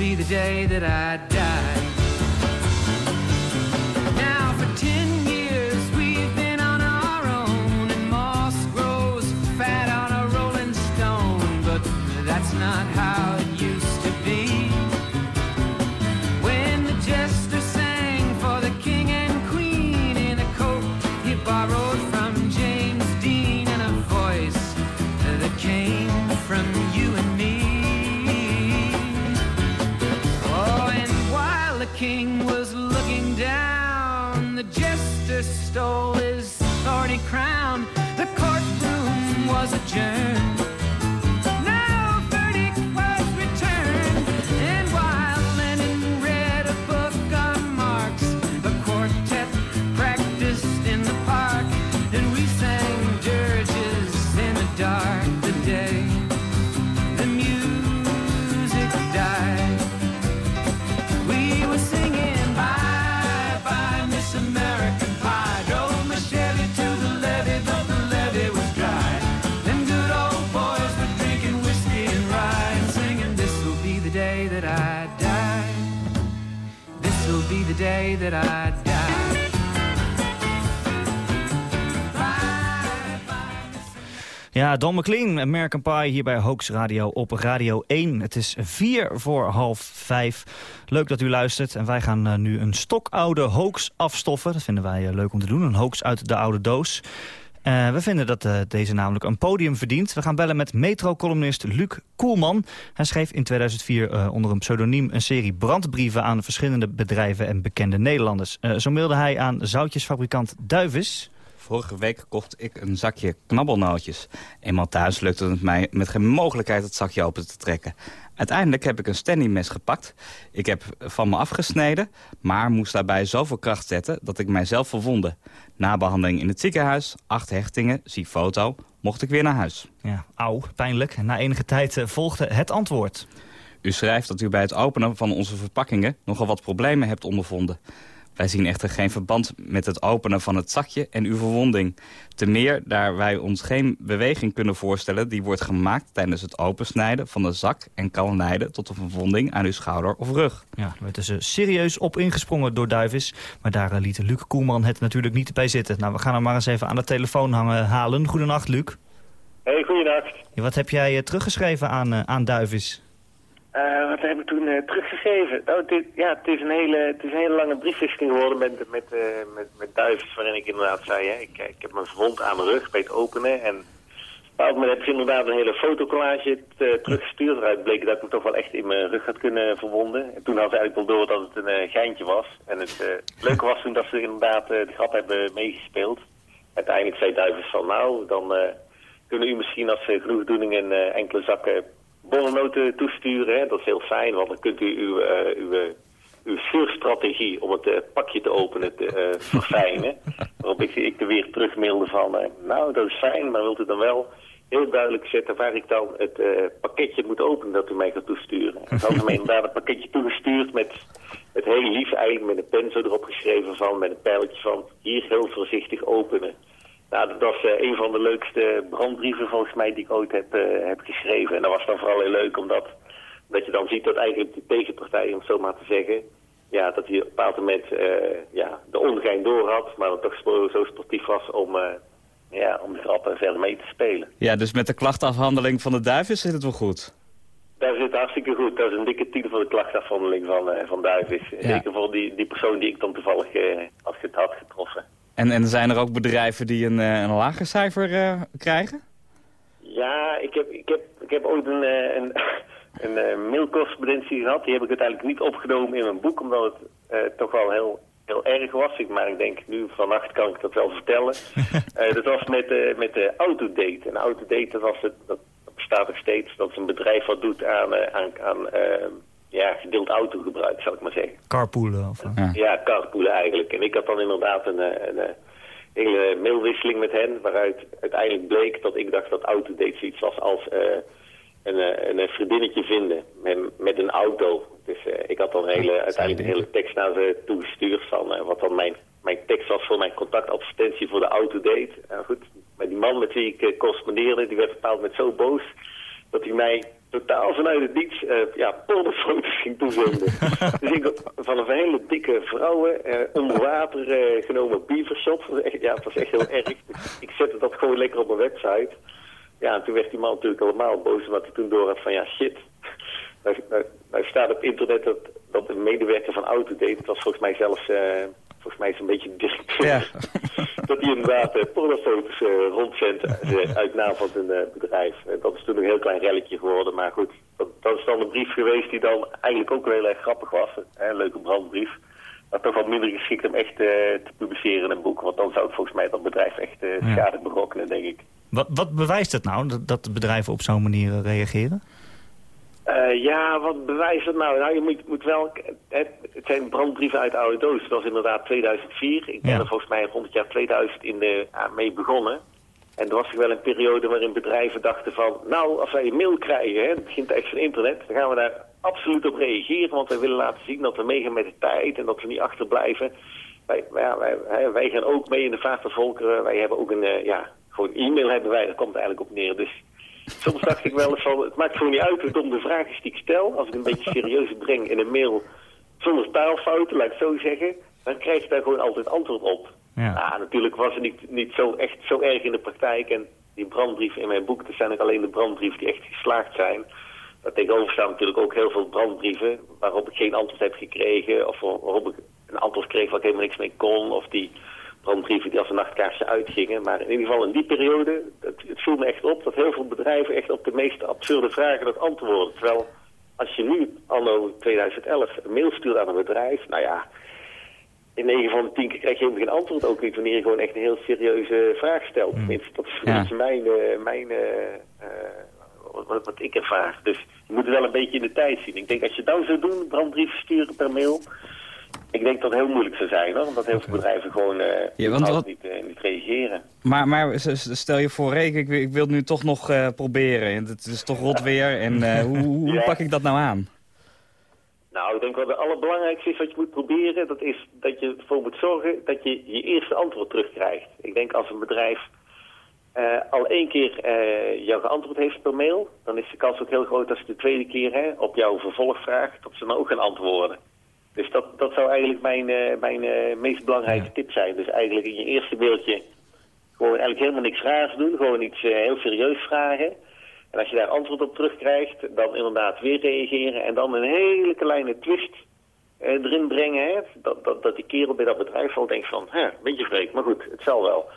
Speaker 8: Be the day that I
Speaker 3: Ja, Don McLean, American Pie, hier bij Hoax Radio op Radio 1. Het is vier voor half vijf. Leuk dat u luistert. En wij gaan uh, nu een stokoude hoax afstoffen. Dat vinden wij uh, leuk om te doen. Een hoax uit de oude doos. Uh, we vinden dat deze namelijk een podium verdient. We gaan bellen met metro-columnist Luc Koelman. Hij schreef in 2004 onder een pseudoniem een serie brandbrieven... aan verschillende bedrijven en bekende Nederlanders. zo mailde hij aan zoutjesfabrikant Duivis...
Speaker 4: Vorige week kocht ik een zakje knabbelnootjes. Eenmaal thuis lukte het mij met geen mogelijkheid het zakje open te trekken. Uiteindelijk heb ik een Stanley-mes gepakt. Ik heb van me afgesneden, maar moest daarbij zoveel kracht zetten dat ik mijzelf verwondde. Na behandeling in het ziekenhuis, acht hechtingen, zie foto, mocht ik weer naar huis.
Speaker 3: Ja, auw, pijnlijk. Na enige tijd eh, volgde het antwoord.
Speaker 4: U schrijft dat u bij het openen van onze verpakkingen nogal wat problemen hebt ondervonden. Wij zien echter geen verband met het openen van het zakje en uw verwonding. Te meer daar wij ons geen beweging kunnen voorstellen... die wordt gemaakt tijdens het opensnijden van de zak... en kan leiden tot een verwonding aan uw schouder of rug.
Speaker 3: Ja, er werd dus eh, serieus op ingesprongen door Duivis. Maar daar eh, liet Luc Koelman het natuurlijk niet bij zitten. Nou, we gaan hem maar eens even aan de telefoon hangen, halen. Goedenacht, Luc.
Speaker 9: Hey, goeienacht.
Speaker 3: Ja, wat heb jij eh, teruggeschreven aan, eh, aan Duivis?
Speaker 9: Eh, wat heb ik toen eh, teruggegeven? Nou, het is, ja, het is, een hele, het is een hele lange briefwisseling geworden met, met, eh, met, met duivens, waarin ik inderdaad zei, ik, ik heb me verwond aan mijn rug bij het openen. En op een heb ik inderdaad een hele fotocollage teruggestuurd, waaruit bleek dat ik me toch wel echt in mijn rug had kunnen verwonden. En toen had ze eigenlijk wel door dat het een geintje was. En het leuke was toen dat ze inderdaad de grap hebben meegespeeld. Uiteindelijk zei duivens van, nou, dan kunnen u misschien als uh, genoegdoening een enkele zakken bonnennoten toesturen. Hè? Dat is heel fijn, want dan kunt u uw, eh, uw, eh, uw om het eh, pakje te openen te <laughs> verfijnen. Waarop ik, ik er weer terugmailde van, nou dat is fijn, maar wilt u dan wel heel duidelijk zetten waar ik dan het pakketje moet openen dat u mij gaat toesturen. En ze hadden me inderdaad een pakketje toegestuurd met het heel lief eigenlijk met een pen zo erop geschreven van, met een pijltje van, hier heel voorzichtig openen. Nou, dat was eh, een van de leukste brandbrieven volgens mij die ik ooit heb, eh, heb geschreven. En dat was dan vooral heel leuk omdat, omdat je dan ziet dat eigenlijk de tegenpartij, om het zo maar te zeggen, ja, dat hij op een bepaald moment eh, ja, de ongein door had, maar dan toch zo, zo sportief was om, ja, om de grappen verder mee te spelen.
Speaker 4: Ja, dus met de klachtafhandeling van de duiven zit het wel goed.
Speaker 9: Daar zit hartstikke goed. Dat is een dikke titel voor de klachtafhandeling van, eh van Duivis. Zeker voor die, die persoon die ik dan toevallig had, get- had getroffen.
Speaker 4: En, en zijn er ook bedrijven die een, eh, een lager cijfer eh, krijgen?
Speaker 9: Ja, ik heb, ik heb, ik heb ooit een, eh, een, <laughs> een mailcorrespondentie gehad. Die heb ik uiteindelijk niet opgenomen in mijn boek, omdat het toch wel heel, heel erg was. Ik, maar ik denk, nu vannacht kan ik dat wel vertellen. <laughs> Dat was met, met de Autodate. En Autodate, dat, was het, dat bestaat nog steeds. Dat is een bedrijf wat doet aan, aan, aan ja, gedeeld autogebruik, zal ik maar zeggen.
Speaker 3: Carpoolen? Of, eh?
Speaker 4: Ja.
Speaker 9: Ja, carpoolen eigenlijk. En ik had dan inderdaad een, eh, een, eh, hele mailwisseling met hen, waaruit uiteindelijk bleek dat ik dacht dat Autodate zoiets was als eh, een, eh, een, vriendinnetje vinden met, met een auto. Dus eh, ik had dan hele, uiteindelijk een hele tekst naar ze toegestuurd van wat dan mijn, mijn tekst was voor mijn contactadvertentie voor de Autodate. En goed, maar die man met wie ik correspondeerde, die werd bepaald met zo boos dat hij mij totaal vanuit het niets eh, ja, pornofoto's <laughs> ging toezenden. <laughs> dus ik van een hele dikke vrouwen, eh, onder water eh, genomen beavershot. Dat was echt- Ja, het was echt heel erg. Ik zette dat gewoon lekker op mijn website. Ja, en toen werd die man natuurlijk allemaal boos, omdat hij toen door had van ja, shit. Nou, nou, nou staat op internet dat, dat een medewerker van Autodate, het was volgens mij zelfs, volgens mij is een beetje directeur,
Speaker 4: Ja. <laughs>
Speaker 9: dat hij inderdaad eh, pornofoto's eh, rondzendt eh, uit naam van een eh, bedrijf. Eh, dat is toen een heel klein relletje geworden, maar goed, dat, dat is dan een brief geweest die dan eigenlijk ook wel heel erg grappig was. Hè, een leuke brandbrief. Maar toch wat minder geschikt om echt te publiceren in een boek, want dan zou het volgens mij dat bedrijf echt schade berokkenen, denk ik.
Speaker 3: Wat, wat bewijst het nou, dat, dat bedrijven op zo'n manier reageren?
Speaker 9: Eh, ja, wat bewijst dat nou? Nou, je moet, moet wel... Het, het zijn brandbrieven uit de oude doos. Dat was inderdaad 2004. Ik ben
Speaker 3: Ja.
Speaker 9: er volgens mij rond het jaar 2000 in de, ah, mee begonnen. En er was toch wel een periode waarin bedrijven dachten van... Nou, als wij een mail krijgen, hè, het begint echt van internet... dan gaan we daar absoluut op reageren. Want wij willen laten zien dat we meegaan met de tijd... en dat we niet achterblijven. Wij, wij, ja, wij, wij gaan ook mee in de vaart van volkeren. Wij hebben ook een... eh, ja, gewoon e-mail hebben wij. Daar komt het eigenlijk op neer. Dus soms dacht ik wel eens van, het maakt gewoon niet uit hoe dom de vraag is die ik stel. Als ik een beetje serieus breng in een mail zonder taalfouten, laat ik het zo zeggen, dan krijg je daar gewoon altijd antwoord op.
Speaker 3: Ja.
Speaker 9: Nou, natuurlijk was het niet, niet zo echt zo erg in de praktijk. En die brandbrieven in mijn boek, dat zijn ook alleen de brandbrieven die echt geslaagd zijn. Daar tegenover staan natuurlijk ook heel veel brandbrieven waarop ik geen antwoord heb gekregen. Of waarop ik een antwoord kreeg waar ik helemaal niks mee kon. Of die brandbrieven die als een nachtkaarsje uitgingen. Maar in ieder geval in die periode, het, het viel me echt op dat heel veel bedrijven echt op de meest absurde vragen dat antwoorden. Terwijl als je nu, anno 2011, een mail stuurt aan een bedrijf, nou ja, in 9 van de 10 keer krijg je helemaal geen antwoord. Ook niet wanneer je gewoon echt een heel serieuze vraag stelt. Tenminste, dat is een
Speaker 4: Ja.
Speaker 9: beetje mijn, eh, mijn eh, eh, wat, wat ik ervaar. Dus je moet het wel een beetje in de tijd zien. Ik denk als je dat zou doen, brandbrieven sturen per mail... Ik denk dat het heel moeilijk zou zijn, hoor. Omdat heel veel bedrijven gewoon eh
Speaker 4: Ja, want wat-
Speaker 9: niet, eh, niet reageren.
Speaker 4: Maar, maar stel je voor, Rick, ik, wil- ik wil het nu toch nog eh, proberen. Het is toch rot weer. En <laughs> hoe, hoe
Speaker 9: Ja.
Speaker 4: pak ik dat nou aan?
Speaker 9: Nou, ik denk wat het allerbelangrijkste is wat je moet proberen, dat is dat je ervoor moet zorgen dat je je eerste antwoord terugkrijgt. Ik denk als een bedrijf al één keer eh, jou geantwoord heeft per mail, dan is de kans ook heel groot dat ze de tweede keer hè, op jouw vervolgvraag, dat ze dan ook gaan antwoorden. Dus dat, dat zou eigenlijk mijn, eh, mijn eh, meest belangrijke tip zijn. Dus eigenlijk in je eerste mailtje gewoon eigenlijk helemaal niks raars doen, gewoon iets eh, heel serieus vragen. En als je daar antwoord op terugkrijgt, dan inderdaad weer reageren en dan een hele kleine twist erin brengen. Hè? Dat, dat, dat die kerel bij dat bedrijf al denkt van, hè, een beetje vreemd, maar goed, het zal wel.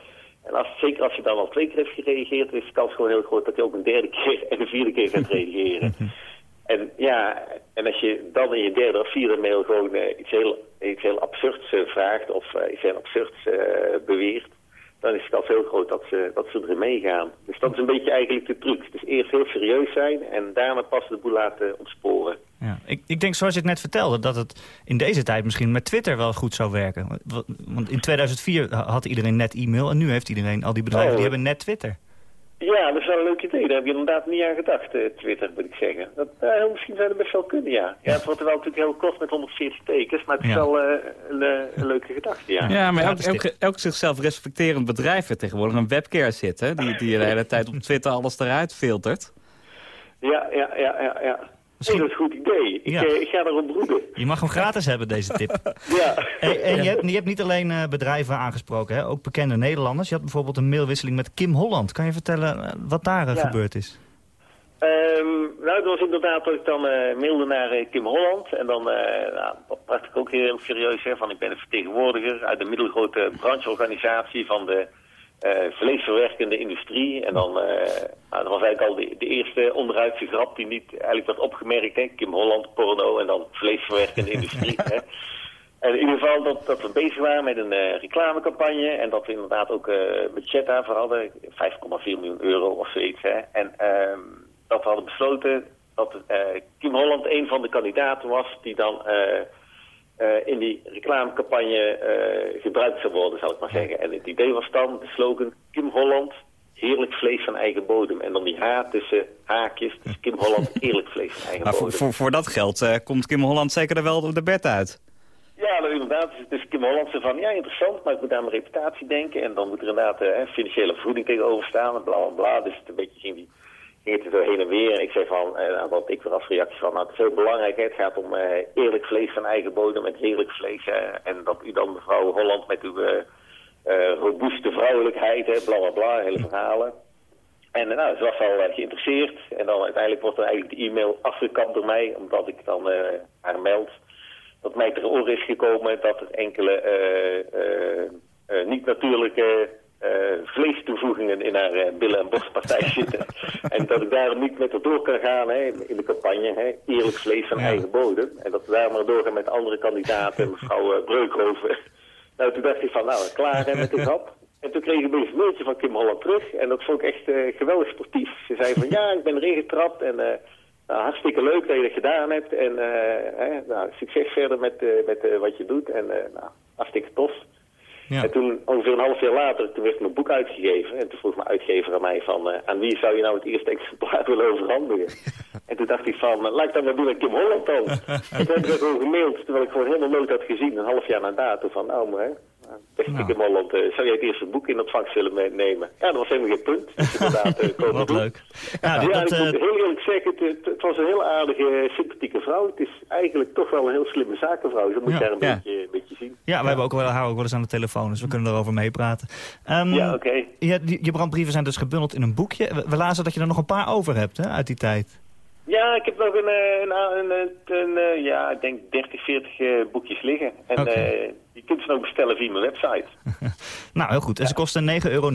Speaker 9: En als, zeker als je dan al twee keer heeft gereageerd, is de kans gewoon heel groot dat hij ook een derde keer en een vierde keer gaat reageren. <laughs> En ja, en als je dan in je derde of vierde mail gewoon eh, iets, heel, iets heel absurds eh, vraagt of eh, iets heel absurds beweert, dan is de kans heel groot dat ze, dat ze erin meegaan. Dus dat is een beetje eigenlijk de truc. Dus eerst heel serieus zijn en daarna pas de boel laten ontsporen.
Speaker 3: Ja. Ik, ik denk, zoals je het net vertelde, dat het in deze tijd misschien met Twitter wel goed zou werken. Want- Want in 2004 had iedereen net e-mail en nu heeft iedereen, al die bedrijven,
Speaker 9: Oh.
Speaker 3: die hebben net Twitter.
Speaker 9: Ja, dat is wel een leuk idee. Daar heb je inderdaad niet aan gedacht, eh, Twitter, moet ik zeggen. Dat, eh, misschien zou dat best wel kunnen, ja. Ja, het wordt wel natuurlijk heel kort met 140 tekens, maar het is
Speaker 3: Ja.
Speaker 9: wel eh, een, een leuke gedachte, ja.
Speaker 4: Ja, maar elk, elk zichzelf respecterend bedrijf heeft tegenwoordig een webcare zitten. Die, die de hele tijd op Twitter alles eruit filtert.
Speaker 9: Ja, ja, ja, ja. ja.
Speaker 3: Misschien-
Speaker 9: dat is een goed idee. Ik,
Speaker 3: Ja.
Speaker 9: eh, ik ga erop broeden.
Speaker 3: Je mag hem gratis hebben, deze tip. <laughs>
Speaker 9: Ja.
Speaker 3: Hey, en je, hebt, je hebt niet alleen eh, bedrijven aangesproken, hè? ook bekende Nederlanders. Je had bijvoorbeeld een mailwisseling met Kim Holland. Kan je vertellen eh, wat daar
Speaker 9: Ja.
Speaker 3: gebeurd is?
Speaker 9: Ehm, nou, dat was inderdaad dat ik dan mailde naar Kim Holland. En dan nou, dacht ik ook heel serieus hè, van ik ben een vertegenwoordiger uit een middelgrote brancheorganisatie van de eh, vleesverwerkende industrie. En dan eh, nou, dat was eigenlijk al de, de eerste onderuitse grap die niet eigenlijk werd opgemerkt. Hè. Kim Holland, porno en dan vleesverwerkende industrie. <laughs> Hè. En in ieder geval dat, dat we bezig waren met een eh, reclamecampagne en dat we inderdaad ook budget daarvoor hadden, 5,4 miljoen euro of zoiets. Hè. En ehm, dat we hadden besloten dat Kim Holland een van de kandidaten was die dan in die reclamecampagne eh, gebruikt zou worden, zal ik maar zeggen. En het idee was dan de slogan Kim Holland, heerlijk vlees van eigen bodem. En dan die H tussen haakjes, dus Kim Holland, <laughs> eerlijk vlees van eigen
Speaker 4: Maar voor,
Speaker 9: bodem.
Speaker 4: voor, voor dat geld eh, komt Kim Holland zeker er wel de bed uit.
Speaker 9: Ja, nou, inderdaad. Dus, Kim Holland zei van, ja, interessant, maar ik moet aan mijn reputatie denken. En dan moet er inderdaad eh, financiële vergoeding tegenover staan en bla bla bla. Dus het een beetje ging, die, ging het zo heen en weer. Ik zei van, eh, nou, wat ik weer als reactie van, nou, het is heel belangrijk. Het gaat om eh, eerlijk vlees van eigen bodem met heerlijk vlees. en dat u dan, mevrouw Holland, met uw eh, robuuste vrouwelijkheid, hè, bla bla bla, hele verhalen. En nou, ze was al geïnteresseerd. En dan uiteindelijk wordt er eigenlijk de e-mail afgekapt door mij, omdat ik dan haar meld dat mij ter oren is gekomen dat er enkele niet-natuurlijke vleestoevoegingen in haar eh, billen- en borstpartij <laughs> zitten. en dat ik daarom niet met haar door kan gaan hè, in de campagne. Hè, eerlijk vlees van
Speaker 3: Ja.
Speaker 9: eigen bodem. En dat we daar maar doorgaan met andere kandidaten, mevrouw uh, Breukhoven. <laughs> nou, toen dacht ik van, nou, klaar hè, met de grap. En toen kreeg ik een mailtje van Kim Holland terug. En dat vond ik echt eh, geweldig sportief. Ze zei van, ja, ik ben erin getrapt en... eh, nou, hartstikke leuk dat je dat gedaan hebt. En eh, hè, nou, succes verder met, eh, met eh, wat je doet. En eh, nou, hartstikke tof.
Speaker 3: Ja.
Speaker 9: En toen, ongeveer een half jaar later, toen werd mijn boek uitgegeven. En toen vroeg mijn uitgever aan mij van... eh, aan wie zou je nou het eerste exemplaar <laughs> willen overhandigen? <laughs> en toen dacht ik van, eh, laat ik dat maar doen aan Kim Holland dan. <laughs> en toen heb ik dat gewoon gemaild, terwijl ik gewoon helemaal nooit had gezien. Een half jaar na datum van, nou maar...
Speaker 3: Nou.
Speaker 9: Holland, eh, zou jij het eerste boek in ontvangst willen meenemen? Ja, dat was helemaal geen punt. Dus inderdaad, eh, <laughs> komen
Speaker 3: Wat
Speaker 9: doen.
Speaker 3: leuk. Ja,
Speaker 9: Ja,
Speaker 3: dat,
Speaker 9: ik
Speaker 3: eh,
Speaker 9: moet heel eerlijk zeggen, het, het, was een heel aardige, sympathieke vrouw. Het is eigenlijk toch wel een heel slimme zakenvrouw. Zo moet je
Speaker 3: Ja.
Speaker 9: haar een, beetje, een beetje zien.
Speaker 3: ja, we hebben ook wel, haar ook wel eens aan de telefoon, dus we kunnen erover meepraten. Ehm,
Speaker 9: Ja, oké.
Speaker 3: die- je brandbrieven zijn dus gebundeld in een boekje. We, we lazen dat je er nog een paar over hebt hè, uit die tijd.
Speaker 9: Ja, ik heb nog een, eh, een, een, een, een, eh, ja, ik denk 30, 40 eh, boekjes liggen. En eh, je kunt ze ook bestellen via mijn website. <laughs>
Speaker 3: Nou, heel goed. En ze kosten 9,90 euro,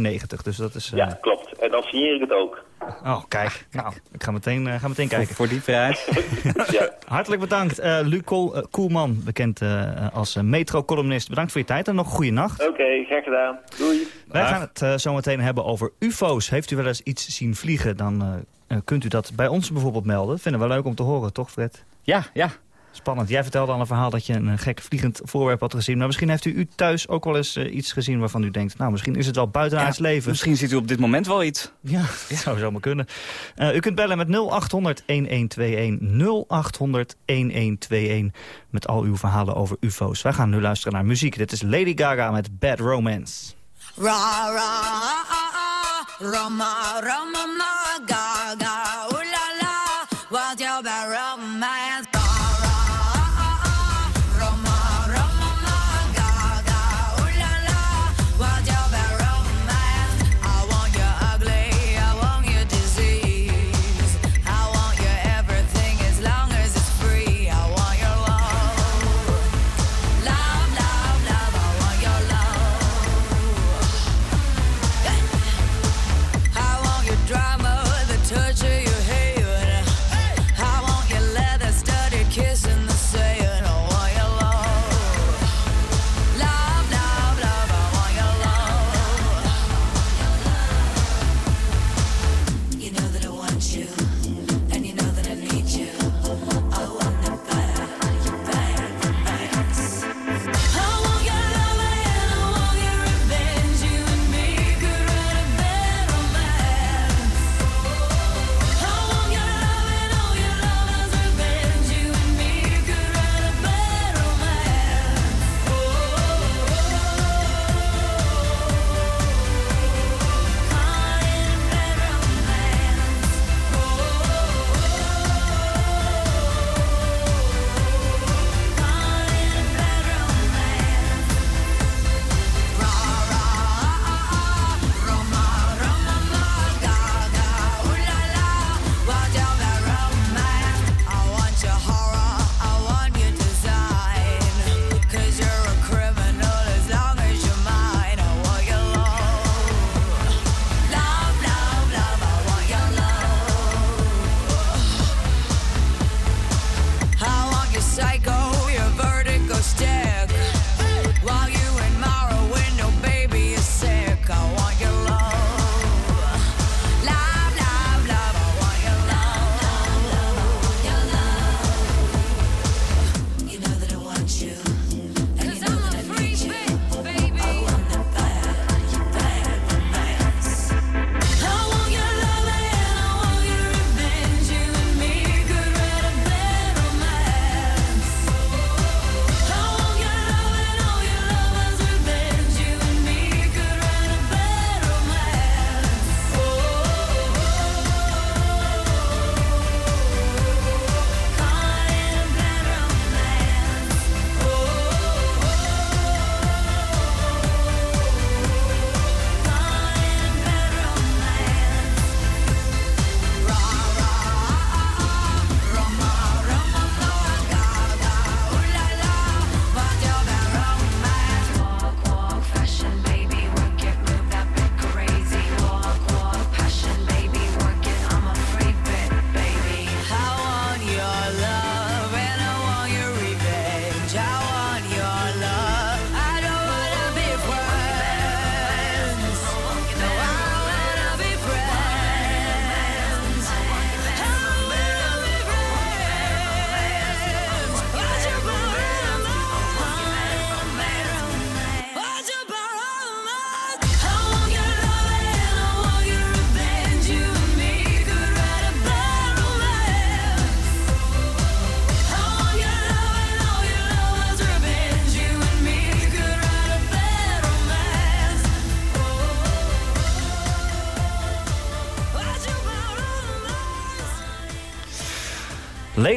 Speaker 3: dus dat is... eh,
Speaker 9: Ja, klopt. En dan signeer ik het ook.
Speaker 3: Oh, kijk. Nou, ik ga meteen, ga meteen kijken.
Speaker 4: voor die prijs. <laughs>
Speaker 9: ja.
Speaker 3: Hartelijk bedankt, eh Luc Koelman, bekend eh, als metro-columnist. Bedankt voor je tijd en nog een goede nacht.
Speaker 9: Oké, graag gedaan. Doei.
Speaker 3: Wij
Speaker 4: Dag.
Speaker 3: gaan het zo meteen hebben over ufo's. Heeft u wel eens iets zien vliegen, dan kunt u dat bij ons bijvoorbeeld melden. Vinden we leuk om te horen, toch Fred?
Speaker 4: Ja, ja.
Speaker 3: Spannend. Jij vertelde al een verhaal dat je een eh, gek vliegend voorwerp had gezien. Maar misschien heeft u, u thuis ook wel eens eh, iets gezien waarvan u denkt... nou, misschien is het wel buiten
Speaker 4: Ja,
Speaker 3: het leven.
Speaker 4: Misschien ziet u op dit moment wel iets.
Speaker 3: Ja, <laughs> dat zou zomaar kunnen. Eh, u kunt bellen met 0800-1121. 0800-1121 met al uw verhalen over ufo's. Wij gaan nu luisteren naar muziek. Dit is Lady Gaga met Bad Romance.
Speaker 10: Ra ra ga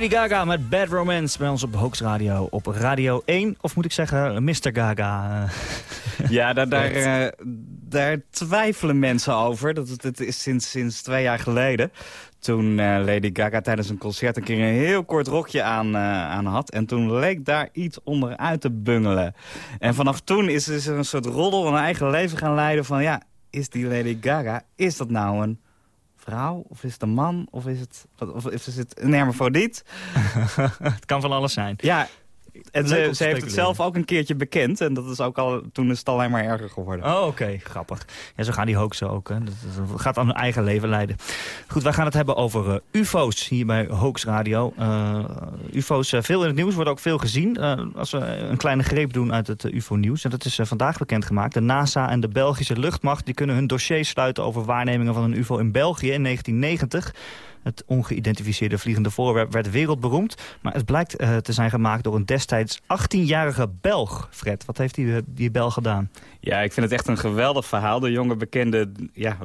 Speaker 3: Lady Gaga met Bad Romance bij ons op Hoax Radio. Op Radio 1, of moet ik zeggen Mr. Gaga. <laughs>
Speaker 4: Ja, daar, daar, eh, daar twijfelen mensen over. Dat, het- is sinds, sinds twee jaar geleden. Toen eh, Lady Gaga tijdens een concert een keer een heel kort rokje aan, eh, aan had. En toen leek daar iets onderuit te bungelen. En vanaf toen is, is er een soort roddel een eigen leven gaan leiden van... ja, is die Lady Gaga, is dat nou een vrouw? Of is het een man? Of is het, wat- of is het een hermafrodiet? <laughs>
Speaker 3: het kan van alles zijn.
Speaker 4: Ja, En ze, heeft het zelf ook een keertje bekend. En dat is ook al, toen is het alleen maar erger geworden.
Speaker 3: Oh, oké. Grappig. Ja, zo gaan die hoaxen ook. Hè. Dat, dat gaat aan hun eigen leven leiden. Goed, wij gaan het hebben over eh, ufo's hier bij Hoax Radio. Eh, ufo's, eh, veel in het nieuws, worden ook veel gezien. Als we een kleine greep doen uit het ufo-nieuws. En dat is vandaag bekendgemaakt. De NASA en de Belgische luchtmacht die kunnen hun dossier sluiten... over waarnemingen van een ufo in België in 1990... Het ongeïdentificeerde vliegende voorwerp werd wereldberoemd. Maar het blijkt eh, te zijn gemaakt door een destijds 18-jarige Belg. Fred, wat heeft die, eh, die Belg gedaan?
Speaker 4: Ja, ik vind het echt een geweldig verhaal. De jonge bekende, ja,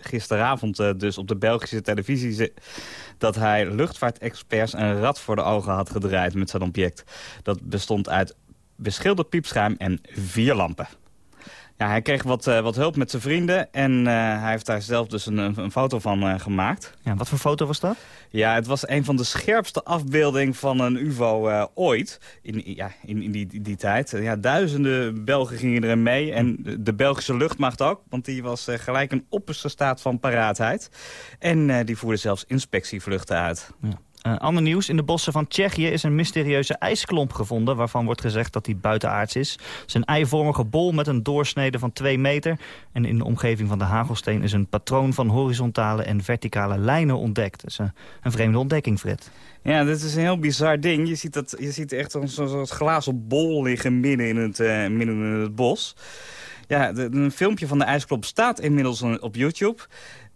Speaker 4: gisteravond eh, dus op de Belgische televisie... dat hij luchtvaartexperts een rad voor de ogen had gedraaid met zijn object. Dat bestond uit beschilderd piepschuim en vier lampen. Ja, hij kreeg wat, eh, wat hulp met zijn vrienden en eh, hij heeft daar zelf dus een, een, foto van eh, gemaakt.
Speaker 3: Ja, wat voor foto was dat?
Speaker 4: Ja, het was een van de scherpste afbeeldingen van een ufo eh, ooit. In, ja, in, in die, die tijd. Ja, duizenden Belgen gingen erin mee. En de- Belgische luchtmacht ook. Want die was gelijk een opperste staat van paraatheid. En die voerde zelfs inspectievluchten uit.
Speaker 3: Eh, ander nieuws. In de bossen van Tsjechië is een mysterieuze ijsklomp gevonden... waarvan wordt gezegd dat die buitenaards is. Het is een eivormige bol met een doorsnede van 2 meter. En in de omgeving van de hagelsteen is een patroon van horizontale en verticale lijnen ontdekt. Dat is een, een vreemde ontdekking, Fred.
Speaker 4: Ja, dit is een heel bizar ding. Je ziet, dat, je ziet echt zo'n soort glazen bol liggen midden in het, eh, in het bos. Ja, een filmpje van de ijsklop staat inmiddels op YouTube.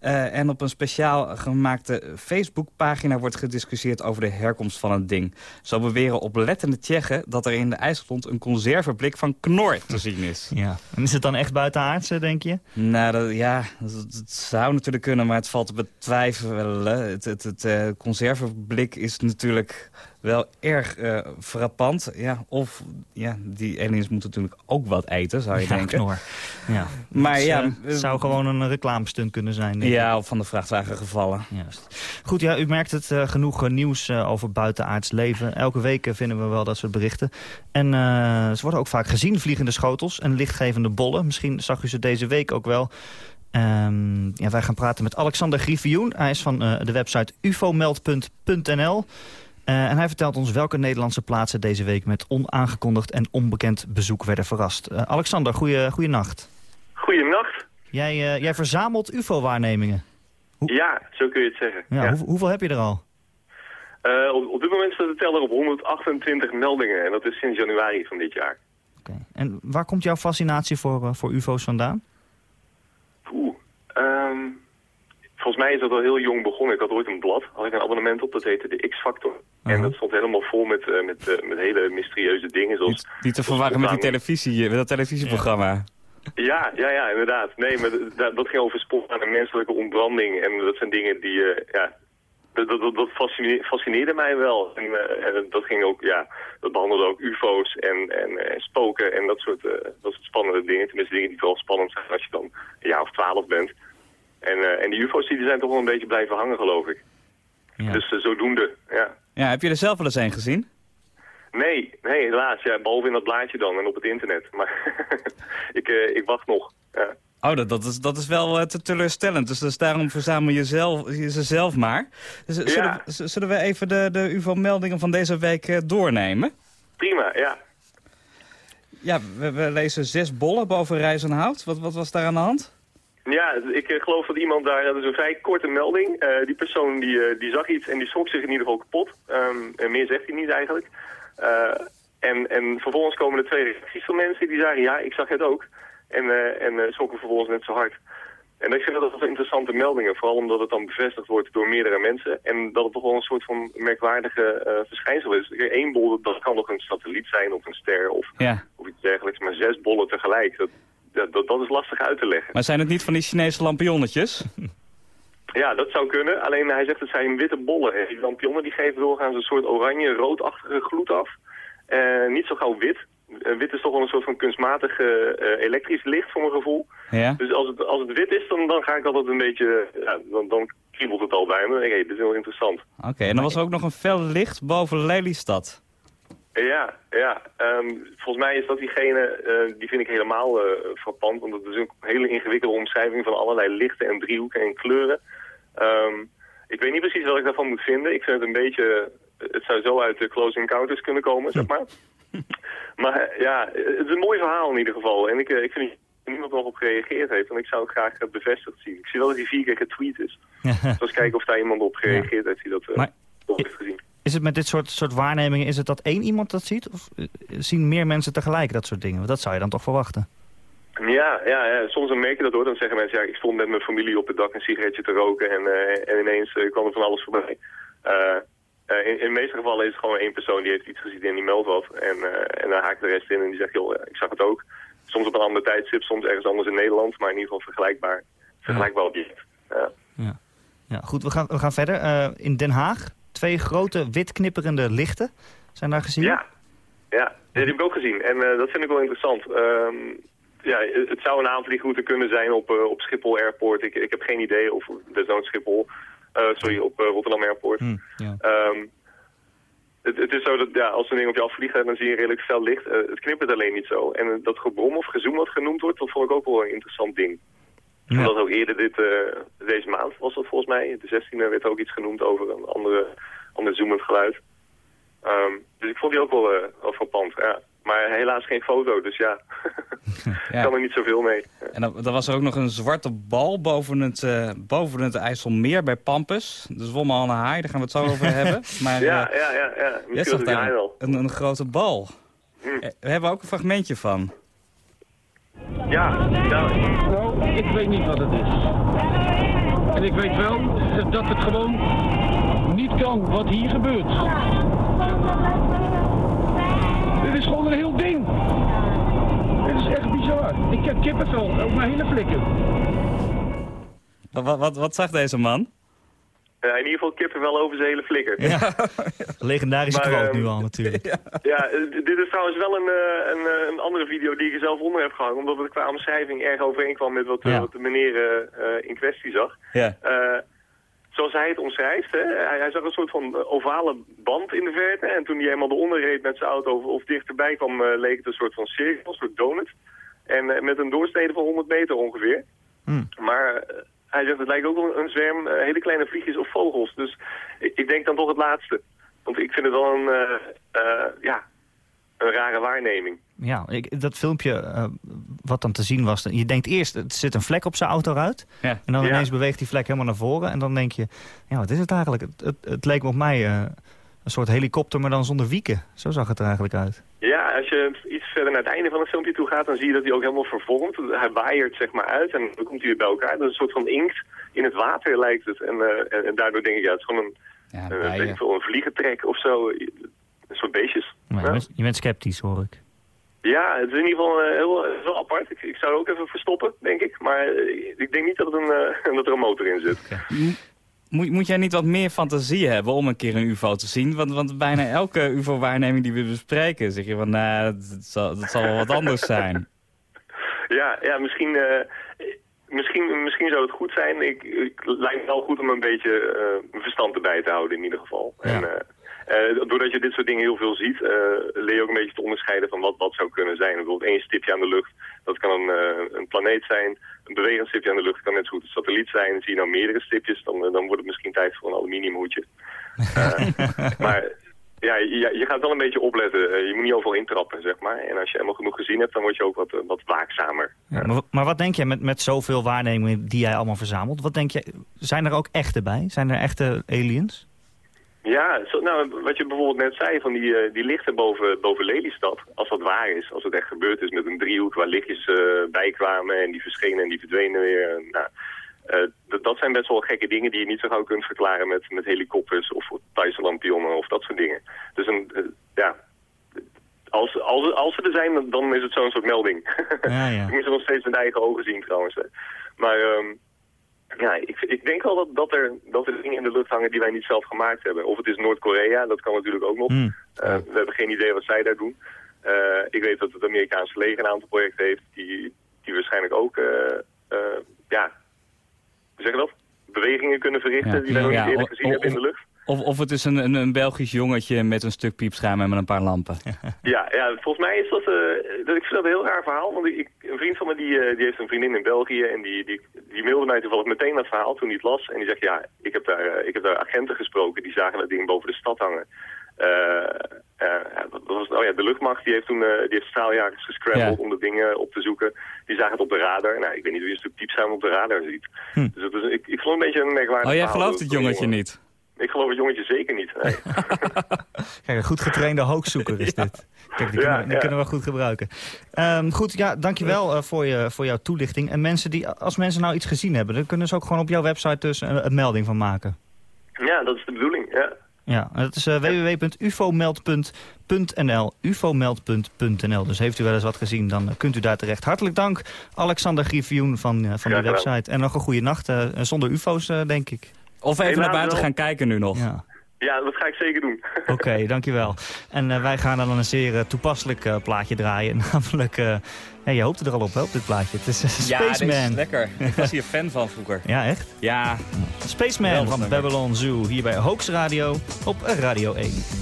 Speaker 4: Eh, en op een speciaal gemaakte Facebookpagina wordt gediscussieerd over de herkomst van het ding. Zo beweren oplettende Tsjechen dat er in de ijsgrond een conserveblik van knor te zien is.
Speaker 3: Ja. En is het dan echt buitenaards, eh, denk je?
Speaker 4: Nou, dat, ja, dat, dat zou natuurlijk kunnen, maar het valt te betwijfelen. Het, het, het eh, conserveblik is natuurlijk wel erg eh, frappant. Ja, of ja, die aliens moeten natuurlijk ook wat eten, zou je
Speaker 3: Ja,
Speaker 4: denken.
Speaker 3: knor. Ja.
Speaker 4: Maar
Speaker 3: Dus,
Speaker 4: ja,
Speaker 3: eh, het zou gewoon een reclamestunt kunnen zijn.
Speaker 4: Ja, of van de vrachtwagen gevallen.
Speaker 3: Juist. Goed, ja, u merkt het, eh, genoeg eh, nieuws eh, over buitenaards leven. Elke week eh, vinden we wel dat soort berichten. En eh, ze worden ook vaak gezien, vliegende schotels en lichtgevende bollen. Misschien zag u ze deze week ook wel. Ehm, ja, wij gaan praten met Alexander Griffioen. Hij is van eh, de website ufomeld.nl. Eh, en hij vertelt ons welke Nederlandse plaatsen deze week met onaangekondigd en onbekend bezoek werden verrast. Eh, Alexander, goeie, goeienacht.
Speaker 11: Goedenacht.
Speaker 3: Jij, eh, jij verzamelt ufo-waarnemingen.
Speaker 11: Ja, zo kun je het zeggen.
Speaker 3: Ja,
Speaker 11: Ja.
Speaker 3: hoe- hoeveel heb je er al?
Speaker 11: Op, op dit moment staat de teller op 128 meldingen en dat is sinds januari van dit jaar.
Speaker 3: En waar komt jouw fascinatie voor, voor ufo's vandaan?
Speaker 11: Oeh. ehm, volgens mij is dat al heel jong begonnen. Ik had ooit een blad, had ik een abonnement op, dat heette de X-Factor. En dat stond helemaal vol met, eh, met, eh, met hele mysterieuze dingen zoals...
Speaker 4: Niet te verwarren met, die televisie, met dat televisieprogramma.
Speaker 11: Ja, ja, ja, inderdaad. Nee, maar dat, dat ging over spontane menselijke ontbranding. En dat zijn dingen die, eh, ja, dat, dat, dat fascine- fascineerde mij wel. En, eh, en dat ging ook, ja, dat behandelde ook ufo's en, en eh, spoken en dat soort, eh, dat soort spannende dingen. Tenminste dingen die vooral spannend zijn als je dan een jaar of twaalf bent. En, eh, en die ufo's die zijn toch wel een beetje blijven hangen, geloof ik. Dus eh, zodoende, ja.
Speaker 4: Ja, heb je er zelf wel eens een gezien?
Speaker 11: Nee, nee, helaas. Ja, behalve in dat blaadje dan en op het internet. <laughs> Maar <laughs> ik, eh, ik wacht nog. Ja.
Speaker 4: Oh, dat, dat, is, dat is wel te teleurstellend. Dus, dus daarom verzamel je, zelf, je ze zelf maar. Dus, zullen,
Speaker 11: Ja.
Speaker 4: zullen we even de, de UFO-meldingen van deze week doornemen?
Speaker 11: Prima, ja.
Speaker 4: Ja, we, we lezen zes bollen boven Rijzenhout. Wat, wat was daar aan de hand?
Speaker 11: Ja, ik eh, geloof dat iemand daar, dat is een vrij korte melding. Eh, die persoon die, eh, die zag iets en die schrok zich in ieder geval kapot. Ehm, en meer zegt hij niet eigenlijk. En, en vervolgens komen er twee reacties van mensen die zeggen, ja, ik zag het ook. En, en schrokken vervolgens net zo hard. En ik vind dat wel interessante meldingen, vooral omdat het dan bevestigd wordt door meerdere mensen. En dat het toch wel een soort van merkwaardige verschijnsel is. Één bol, dat kan nog een satelliet zijn of een ster of,
Speaker 4: Ja.
Speaker 11: of iets dergelijks. Maar zes bollen tegelijk, dat, dat, dat, dat is lastig uit te leggen.
Speaker 4: Maar zijn het niet van die Chinese lampionnetjes?
Speaker 11: Ja, dat zou kunnen. Alleen hij zegt het zijn witte bollen. En die lampionnen die geven doorgaans een soort oranje-roodachtige gloed af. Eh, niet zo gauw wit. Eh, wit is toch wel een soort van kunstmatig eh, elektrisch licht voor mijn gevoel.
Speaker 4: Ja.
Speaker 11: Dus als het, als het wit is, dan, dan ga ik altijd een beetje... Ja, dan, dan kriebelt het al bij me. Ik, hey, dit is heel interessant.
Speaker 4: Oké, en dan was er ook nog een fel licht boven Lelystad.
Speaker 11: Ja, ja. Ehm, volgens mij is dat diegene, eh, die vind ik helemaal eh, frappant. Want het is een hele ingewikkelde omschrijving van allerlei lichten en driehoeken en kleuren. Ehm, ik weet niet precies wat ik daarvan moet vinden. Ik vind het een beetje, het zou zo uit de Close Encounters kunnen komen, zeg maar. <laughs> Maar ja, het is een mooi verhaal in ieder geval. En ik, eh, ik vind dat niemand nog op gereageerd heeft. En ik zou het graag bevestigd zien. Ik zie wel dat hij vier keer getweet is. <laughs> dus eens kijken of daar iemand op gereageerd heeft die dat
Speaker 3: Maar-
Speaker 11: nog heeft gezien.
Speaker 3: Is het met dit soort, soort waarnemingen, is het dat één iemand dat ziet? Of eh, zien meer mensen tegelijk dat soort dingen? Want dat zou je dan toch verwachten?
Speaker 11: Ja, ja, ja, soms dan merk je dat hoor. Dan zeggen mensen, ja, ik stond met mijn familie op het dak een sigaretje te roken en, eh, en ineens eh, kwam er van alles voorbij. In, in de meeste gevallen is het gewoon één persoon die heeft iets gezien en die meldt wat. En, en dan haakt de rest in en die zegt, joh, ja, ik zag het ook. Soms op een ander tijdstip, soms ergens anders in Nederland, maar in ieder geval vergelijkbaar, vergelijkbaar object. Ja.
Speaker 3: Ja, goed, we gaan, we gaan verder. In Den Haag, twee grote wit knipperende lichten zijn daar gezien.
Speaker 11: Ja, ja, die heb ik ook gezien. En eh, dat vind ik wel interessant. Ehm, ja, het zou een aanvliegroute kunnen zijn op, eh, op Schiphol Airport. Ik, ik heb geen idee of desnoods Schiphol. eh, sorry, op Rotterdam Airport.
Speaker 3: Hm, ja.
Speaker 11: Ehm, het, het is zo dat ja, als een ding op je afvliegt, dan zie je redelijk fel licht. Het knippert alleen niet zo. En dat gebrom of gezoem wat genoemd wordt, dat vond ik ook wel een interessant ding.
Speaker 3: Ja.
Speaker 11: Dat ook eerder dit, eh, deze maand was dat volgens mij. De 16e werd ook iets genoemd over een andere, ander zoemend geluid. Ehm, dus ik vond die ook wel, eh, wel frappant, ja. Maar helaas geen foto, dus ja, <laughs>
Speaker 4: Ja.
Speaker 11: kan er niet zoveel mee.
Speaker 4: En dan, dan was er ook nog een zwarte bal boven het, eh, boven het IJsselmeer bij Pampus. De zwommen al naar haai, daar gaan we het zo over hebben. <laughs> Maar
Speaker 11: Ja, ja, ja, ja. Misschien was
Speaker 4: daar een, een grote bal. Eh, We hebben ook een fragmentje van.
Speaker 11: Ja, ja,
Speaker 12: Nou, ik weet niet wat het is. En ik weet wel dat het gewoon niet kan wat hier gebeurt. Dit is gewoon een heel ding. Dit is echt bizar. Ik heb kippenvel op mijn hele flikken.
Speaker 4: Wat, wat, wat, wat zag deze man?
Speaker 11: Ja, in ieder geval kippen wel over zijn hele flikker. <laughs>
Speaker 3: Legendarische
Speaker 11: Maar,
Speaker 3: quote
Speaker 11: ehm,
Speaker 3: nu al natuurlijk. <laughs>
Speaker 11: Ja, eh, dit is trouwens wel een, eh, een, eh, een andere video die ik er zelf onder heb gehangen. Omdat het qua omschrijving erg overeenkwam met wat, eh,
Speaker 4: Ja.
Speaker 11: wat de meneer eh, eh, in kwestie zag.
Speaker 4: Ja.
Speaker 11: Eh, zoals hij het omschrijft, hè, hij, hij zag een soort van eh, ovale band in de verte. En toen hij eenmaal eronder reed met zijn auto of, of dichterbij kwam, eh, leek het een soort van cirkel, een soort donut. En eh, met een doorsnede van 100 meter ongeveer.
Speaker 3: Hm.
Speaker 11: Maar eh, hij zegt het lijkt ook wel een zwerm eh, hele kleine vliegjes of vogels. Dus ik, ik denk dan toch het laatste. Want ik vind het wel een, eh, eh, ja, een rare waarneming.
Speaker 3: Ja, ik, dat filmpje wat dan te zien was... Je denkt eerst, er zit een vlek op zijn autoruit.
Speaker 4: Ja.
Speaker 3: En dan
Speaker 11: Ja.
Speaker 3: ineens beweegt die vlek helemaal naar voren. En dan denk je, ja, wat is het eigenlijk? Het, het, het leek me op mij eh, een soort helikopter, maar dan zonder wieken. Zo zag het er eigenlijk uit.
Speaker 11: Ja, als je iets verder naar het einde van het filmpje toe gaat, dan zie je dat hij ook helemaal vervormt. Hij waaiert zeg maar uit en dan komt hij weer bij elkaar. Dat is een soort van inkt in het water lijkt het. En, eh, en, en daardoor denk ik, ja, het is gewoon een,
Speaker 4: Ja,
Speaker 11: eh, weet ik veel, een vliegentrek of zo. Een soort beestjes.
Speaker 3: Maar
Speaker 11: Ja.
Speaker 3: je, bent, je bent sceptisch, hoor ik.
Speaker 11: Ja, het is in ieder geval eh, heel, heel apart. Ik, ik zou het ook even verstoppen, denk ik. Maar eh, ik denk niet dat, het een, eh, <laughs> dat er een motor in zit.
Speaker 4: Moet, moet jij niet wat meer fantasie hebben om een keer een ufo te zien? Want, want bijna elke <laughs> ufo-waarneming die we bespreken... zeg je van, nou, dat, zal, dat zal wel wat anders zijn. <laughs>
Speaker 11: Ja, ja misschien, eh, misschien, misschien zou het goed zijn. Ik, ik lijkt me wel goed om een beetje eh, mijn verstand erbij te houden in ieder geval. En, eh, doordat je dit soort dingen heel veel ziet, leer je ook een beetje te onderscheiden van wat wat zou kunnen zijn. Bijvoorbeeld één stipje aan de lucht, dat kan een, eh, een planeet zijn. Een bewegend stipje aan de lucht kan net zo goed een satelliet zijn. Zie je nou meerdere stipjes, dan, eh, dan wordt het misschien tijd voor een aluminiumhoedje. <laughs> Eh, maar ja, je, je gaat wel een beetje opletten. Je moet niet overal intrappen, zeg maar. En als je helemaal genoeg gezien hebt, dan word je ook wat, wat waakzamer.
Speaker 3: Ja, maar, maar wat denk jij met, met zoveel waarnemingen die jij allemaal verzamelt? Wat denk je, zijn er ook echte bij? Zijn er echte aliens?
Speaker 11: Ja, zo, nou, wat je bijvoorbeeld net zei van die, eh, die lichten boven, boven Lelystad. Als dat waar is, als het echt gebeurd is met een driehoek waar lichtjes eh, bijkwamen en die verschenen en die verdwenen weer. Nou, eh, dat- dat zijn best wel gekke dingen die je niet zo gauw kunt verklaren met, met helikopters of Thaise of dat soort dingen. Dus een, ja, als, als, als ze er zijn, dan- dan is het zo'n soort melding. <laughs>
Speaker 3: Ja, ja.
Speaker 11: ik moet ze nog steeds met eigen ogen zien trouwens. hè. Maar ehm, ja, ik, ik denk wel dat, dat, er, dat er dingen in de lucht hangen die wij niet zelf gemaakt hebben. Of het is Noord-Korea, dat kan natuurlijk ook nog.
Speaker 3: Hm.
Speaker 11: Eh, we hebben geen idee wat zij daar doen. Eh, ik weet dat het Amerikaanse leger een aantal projecten heeft die, die waarschijnlijk ook, eh, ja, hoe zeg je dat? Bewegingen kunnen verrichten
Speaker 4: Ja.
Speaker 11: die wij nog niet eerder gezien hebben in de lucht.
Speaker 4: Of, of het is een, een, een Belgisch jongetje met een stuk piepschuim en met een paar lampen.
Speaker 11: Ja, ja, volgens mij is dat, eh, dat ik vind dat een heel raar verhaal. Want ik, een vriend van me die, eh, die heeft een vriendin in België en die, die, die mailde mij toevallig meteen dat verhaal toen hij het las. En die zegt, ja, ik heb daar, eh, ik heb daar agenten gesproken, die zagen dat ding boven de stad hangen. wat was? Oh ja, de luchtmacht die heeft toen die heeft straaljagers gescrambled
Speaker 4: Ja.
Speaker 11: om de dingen op te zoeken. Die zagen het op de radar. Nou, ik weet niet wie een stuk diepzuim op de radar ziet. Dus het is, ik, ik vond een beetje een merkwaardig
Speaker 4: Oh, jij gelooft
Speaker 11: Dat-
Speaker 4: het jongetje niet?
Speaker 11: Ik geloof het jongetje zeker niet. Nee. <laughs>
Speaker 13: Kijk, een goed getrainde hoaxzoeker is <laughs> dit. Kijk, die, kunnen, we, die
Speaker 11: ja.
Speaker 13: kunnen we goed gebruiken. Ehm, goed, ja, dankjewel uh, voor, je, voor jouw toelichting. En mensen die, als mensen nou iets gezien hebben... dan kunnen ze ook gewoon op jouw website dus een, een melding van maken.
Speaker 11: ja, dat is de bedoeling, ja.
Speaker 13: Ja, dat is uh, www.ufomeld.nl. ufomeld.nl. Dus heeft u wel eens wat gezien, dan uh, kunt u daar terecht. Hartelijk dank, Alexander Griffioen van, uh, van
Speaker 11: gedaan.
Speaker 13: website. En nog een goede nacht, zonder ufo's, denk ik.
Speaker 4: Of even
Speaker 11: Helaas
Speaker 4: naar buiten
Speaker 11: wel.
Speaker 4: gaan kijken nu nog.
Speaker 13: Ja.
Speaker 11: Ja, dat ga ik zeker doen. <laughs>
Speaker 13: Oké, okay, dankjewel. En uh, wij gaan dan een zeer uh, toepasselijk uh, plaatje draaien. <laughs> Namelijk, ja, je hoopte er al op, hè, op dit plaatje. Het is Spaceman.
Speaker 4: Ja, dit is lekker. <laughs> Ik was hier fan van vroeger.
Speaker 13: Ja, echt?
Speaker 4: Ja.
Speaker 13: Spaceman van Babylon Zoo, hier bij Hoax Radio op Radio 1.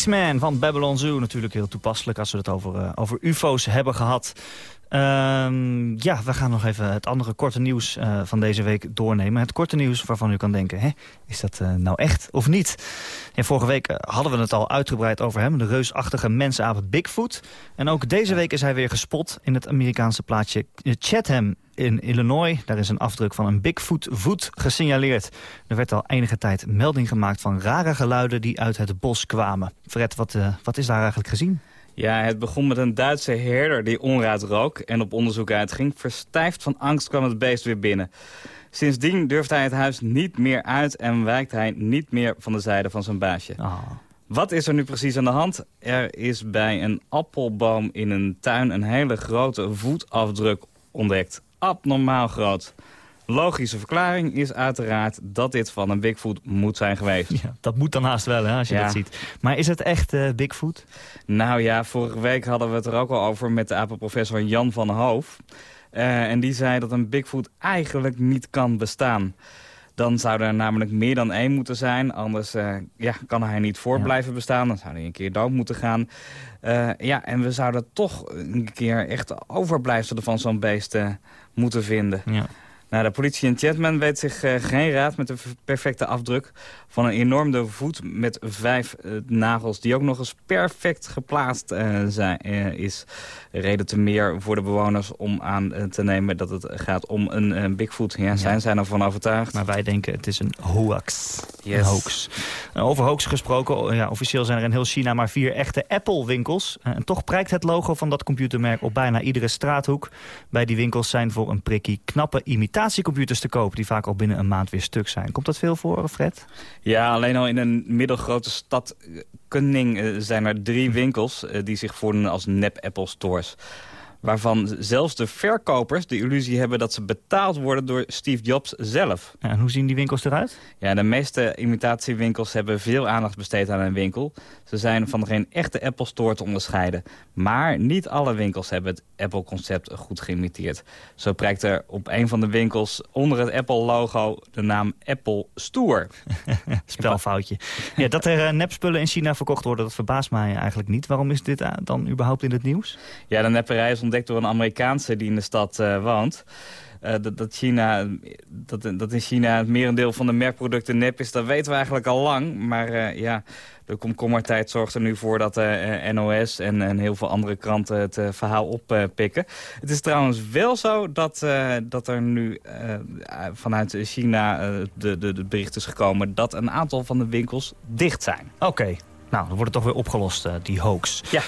Speaker 13: Spaceman van Babylon Zoo. Natuurlijk heel toepasselijk als we het over, uh, over ufo's hebben gehad.
Speaker 3: Ehm, ja, we gaan nog even het andere korte nieuws eh, van deze week doornemen. Het korte nieuws waarvan u kan denken, hè, is dat eh, nou echt of niet? Ja, vorige week eh, hadden we het al uitgebreid over hem, de reusachtige mensaap Bigfoot. En ook deze week is hij weer gespot in het Amerikaanse plaatsje Chatham in Illinois. Daar is een afdruk van een Bigfoot voet gesignaleerd. Er werd al enige tijd melding gemaakt van rare geluiden die uit het bos kwamen. Fred, wat, wat is daar eigenlijk gezien?
Speaker 4: Ja, het begon met een Duitse herder die onraad rook en op onderzoek uitging. Verstijfd van angst kwam het beest weer binnen. Sindsdien durft hij het huis niet meer uit en wijkt hij niet meer van de zijde van zijn baasje. Wat is er nu precies aan de hand? Er is bij een appelboom in een tuin een hele grote voetafdruk ontdekt. Abnormaal groot. Logische verklaring is uiteraard dat dit van een Bigfoot moet zijn geweest.
Speaker 3: Ja, dat moet dan haast wel, hè, als je
Speaker 4: Ja.
Speaker 3: dat ziet. Maar is het echt eh, Bigfoot?
Speaker 4: Nou ja, vorige week hadden we het er ook al over met de apenprofessor Jan van Hoof. Eh, en die zei dat een Bigfoot eigenlijk niet kan bestaan. Dan zou er namelijk meer dan één moeten zijn. Anders eh, ja, kan hij niet voort blijven bestaan. Dan zou hij een keer dood moeten gaan. Ja, en we zouden toch een keer echt overblijfselen van zo'n beest moeten vinden.
Speaker 3: Ja.
Speaker 4: Nou, de politie in Chatman weet zich eh, geen raad met de perfecte afdruk van een enorme voet met vijf eh, nagels... die ook nog eens perfect geplaatst eh, zijn, is. Reden te meer voor de bewoners om aan te nemen dat het gaat om een Bigfoot. Ja, zijn zij ervan overtuigd?
Speaker 3: Maar wij denken het is een hoax.
Speaker 4: Yes.
Speaker 3: Een hoax. Over hoax gesproken, ja, officieel zijn er in heel China maar vier echte Apple-winkels. En toch prijkt het logo van dat computermerk op bijna iedere straathoek. Bij die winkels zijn voor een prikkie knappe imitatiecomputers te koop... die vaak al binnen een maand weer stuk zijn. Komt dat veel voor, Fred?
Speaker 4: Ja, alleen al in een middelgrote stad eh, Kunning eh, zijn er drie winkels eh, die zich voordoen als nep-Apple stores. Waarvan zelfs de verkopers de illusie hebben dat ze betaald worden door Steve Jobs zelf.
Speaker 3: En hoe zien die winkels eruit?
Speaker 4: Ja, de meeste imitatiewinkels hebben veel aandacht besteed aan een winkel. Ze zijn van geen echte Apple Store te onderscheiden. Maar niet alle winkels hebben het Apple-concept goed geïmiteerd. Zo prijkt er op een van de winkels onder het Apple-logo de naam Apple Store. <laughs>
Speaker 3: Spelfoutje. Ja, dat er eh, nepspullen in China verkocht worden, dat verbaast mij eigenlijk niet. Waarom is dit eh, dan überhaupt in het nieuws?
Speaker 4: Ja, de nepperij is ontdekt door een Amerikaanse die in de stad eh, woont. Eh, dat, dat, China, dat, dat in China het merendeel van de merkproducten nep is, dat weten we eigenlijk al lang. Maar eh, ja, de komkommertijd zorgt er nu voor dat eh, NOS en, en heel veel andere kranten het verhaal oppikken. het is trouwens wel zo dat, dat er nu vanuit China de, de, de bericht is gekomen dat een aantal van de winkels dicht zijn.
Speaker 3: Oké. Nou, dan wordt het toch weer opgelost, die hoax.
Speaker 4: Ja.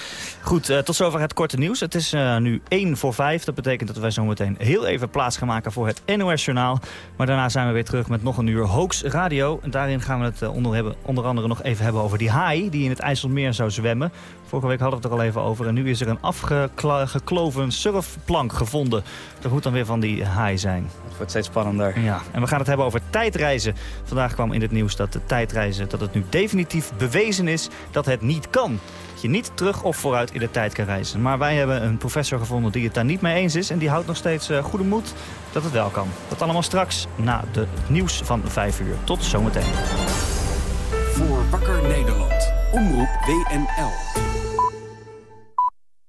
Speaker 3: Goed, eh, tot zover het korte nieuws. Het is eh, nu 1 voor 5. Dat betekent dat wij zometeen heel even plaats gaan maken voor het NOS-journaal. Maar daarna zijn we weer terug met nog een uur Hoax Radio. En daarin gaan we het eh, onder, hebben, onder andere nog even hebben over die haai... die in het IJsselmeer zou zwemmen. Vorige week hadden we het er al even over. En nu is er een afgekloven surfplank gevonden. Dat moet dan weer van die haai zijn.
Speaker 4: Het wordt steeds spannender.
Speaker 3: Ja, en we gaan het hebben over tijdreizen. Vandaag kwam in het nieuws dat de tijdreizen... dat het nu definitief bewezen is dat het niet kan. Je niet terug of vooruit in de tijd kan reizen. Maar wij hebben een professor gevonden die het daar niet mee eens is... en die houdt nog steeds eh, goede moed dat het wel kan. Dat allemaal straks na het nieuws van 5 uur. Tot zometeen.
Speaker 14: Voor Wakker Nederland. Omroep WNL.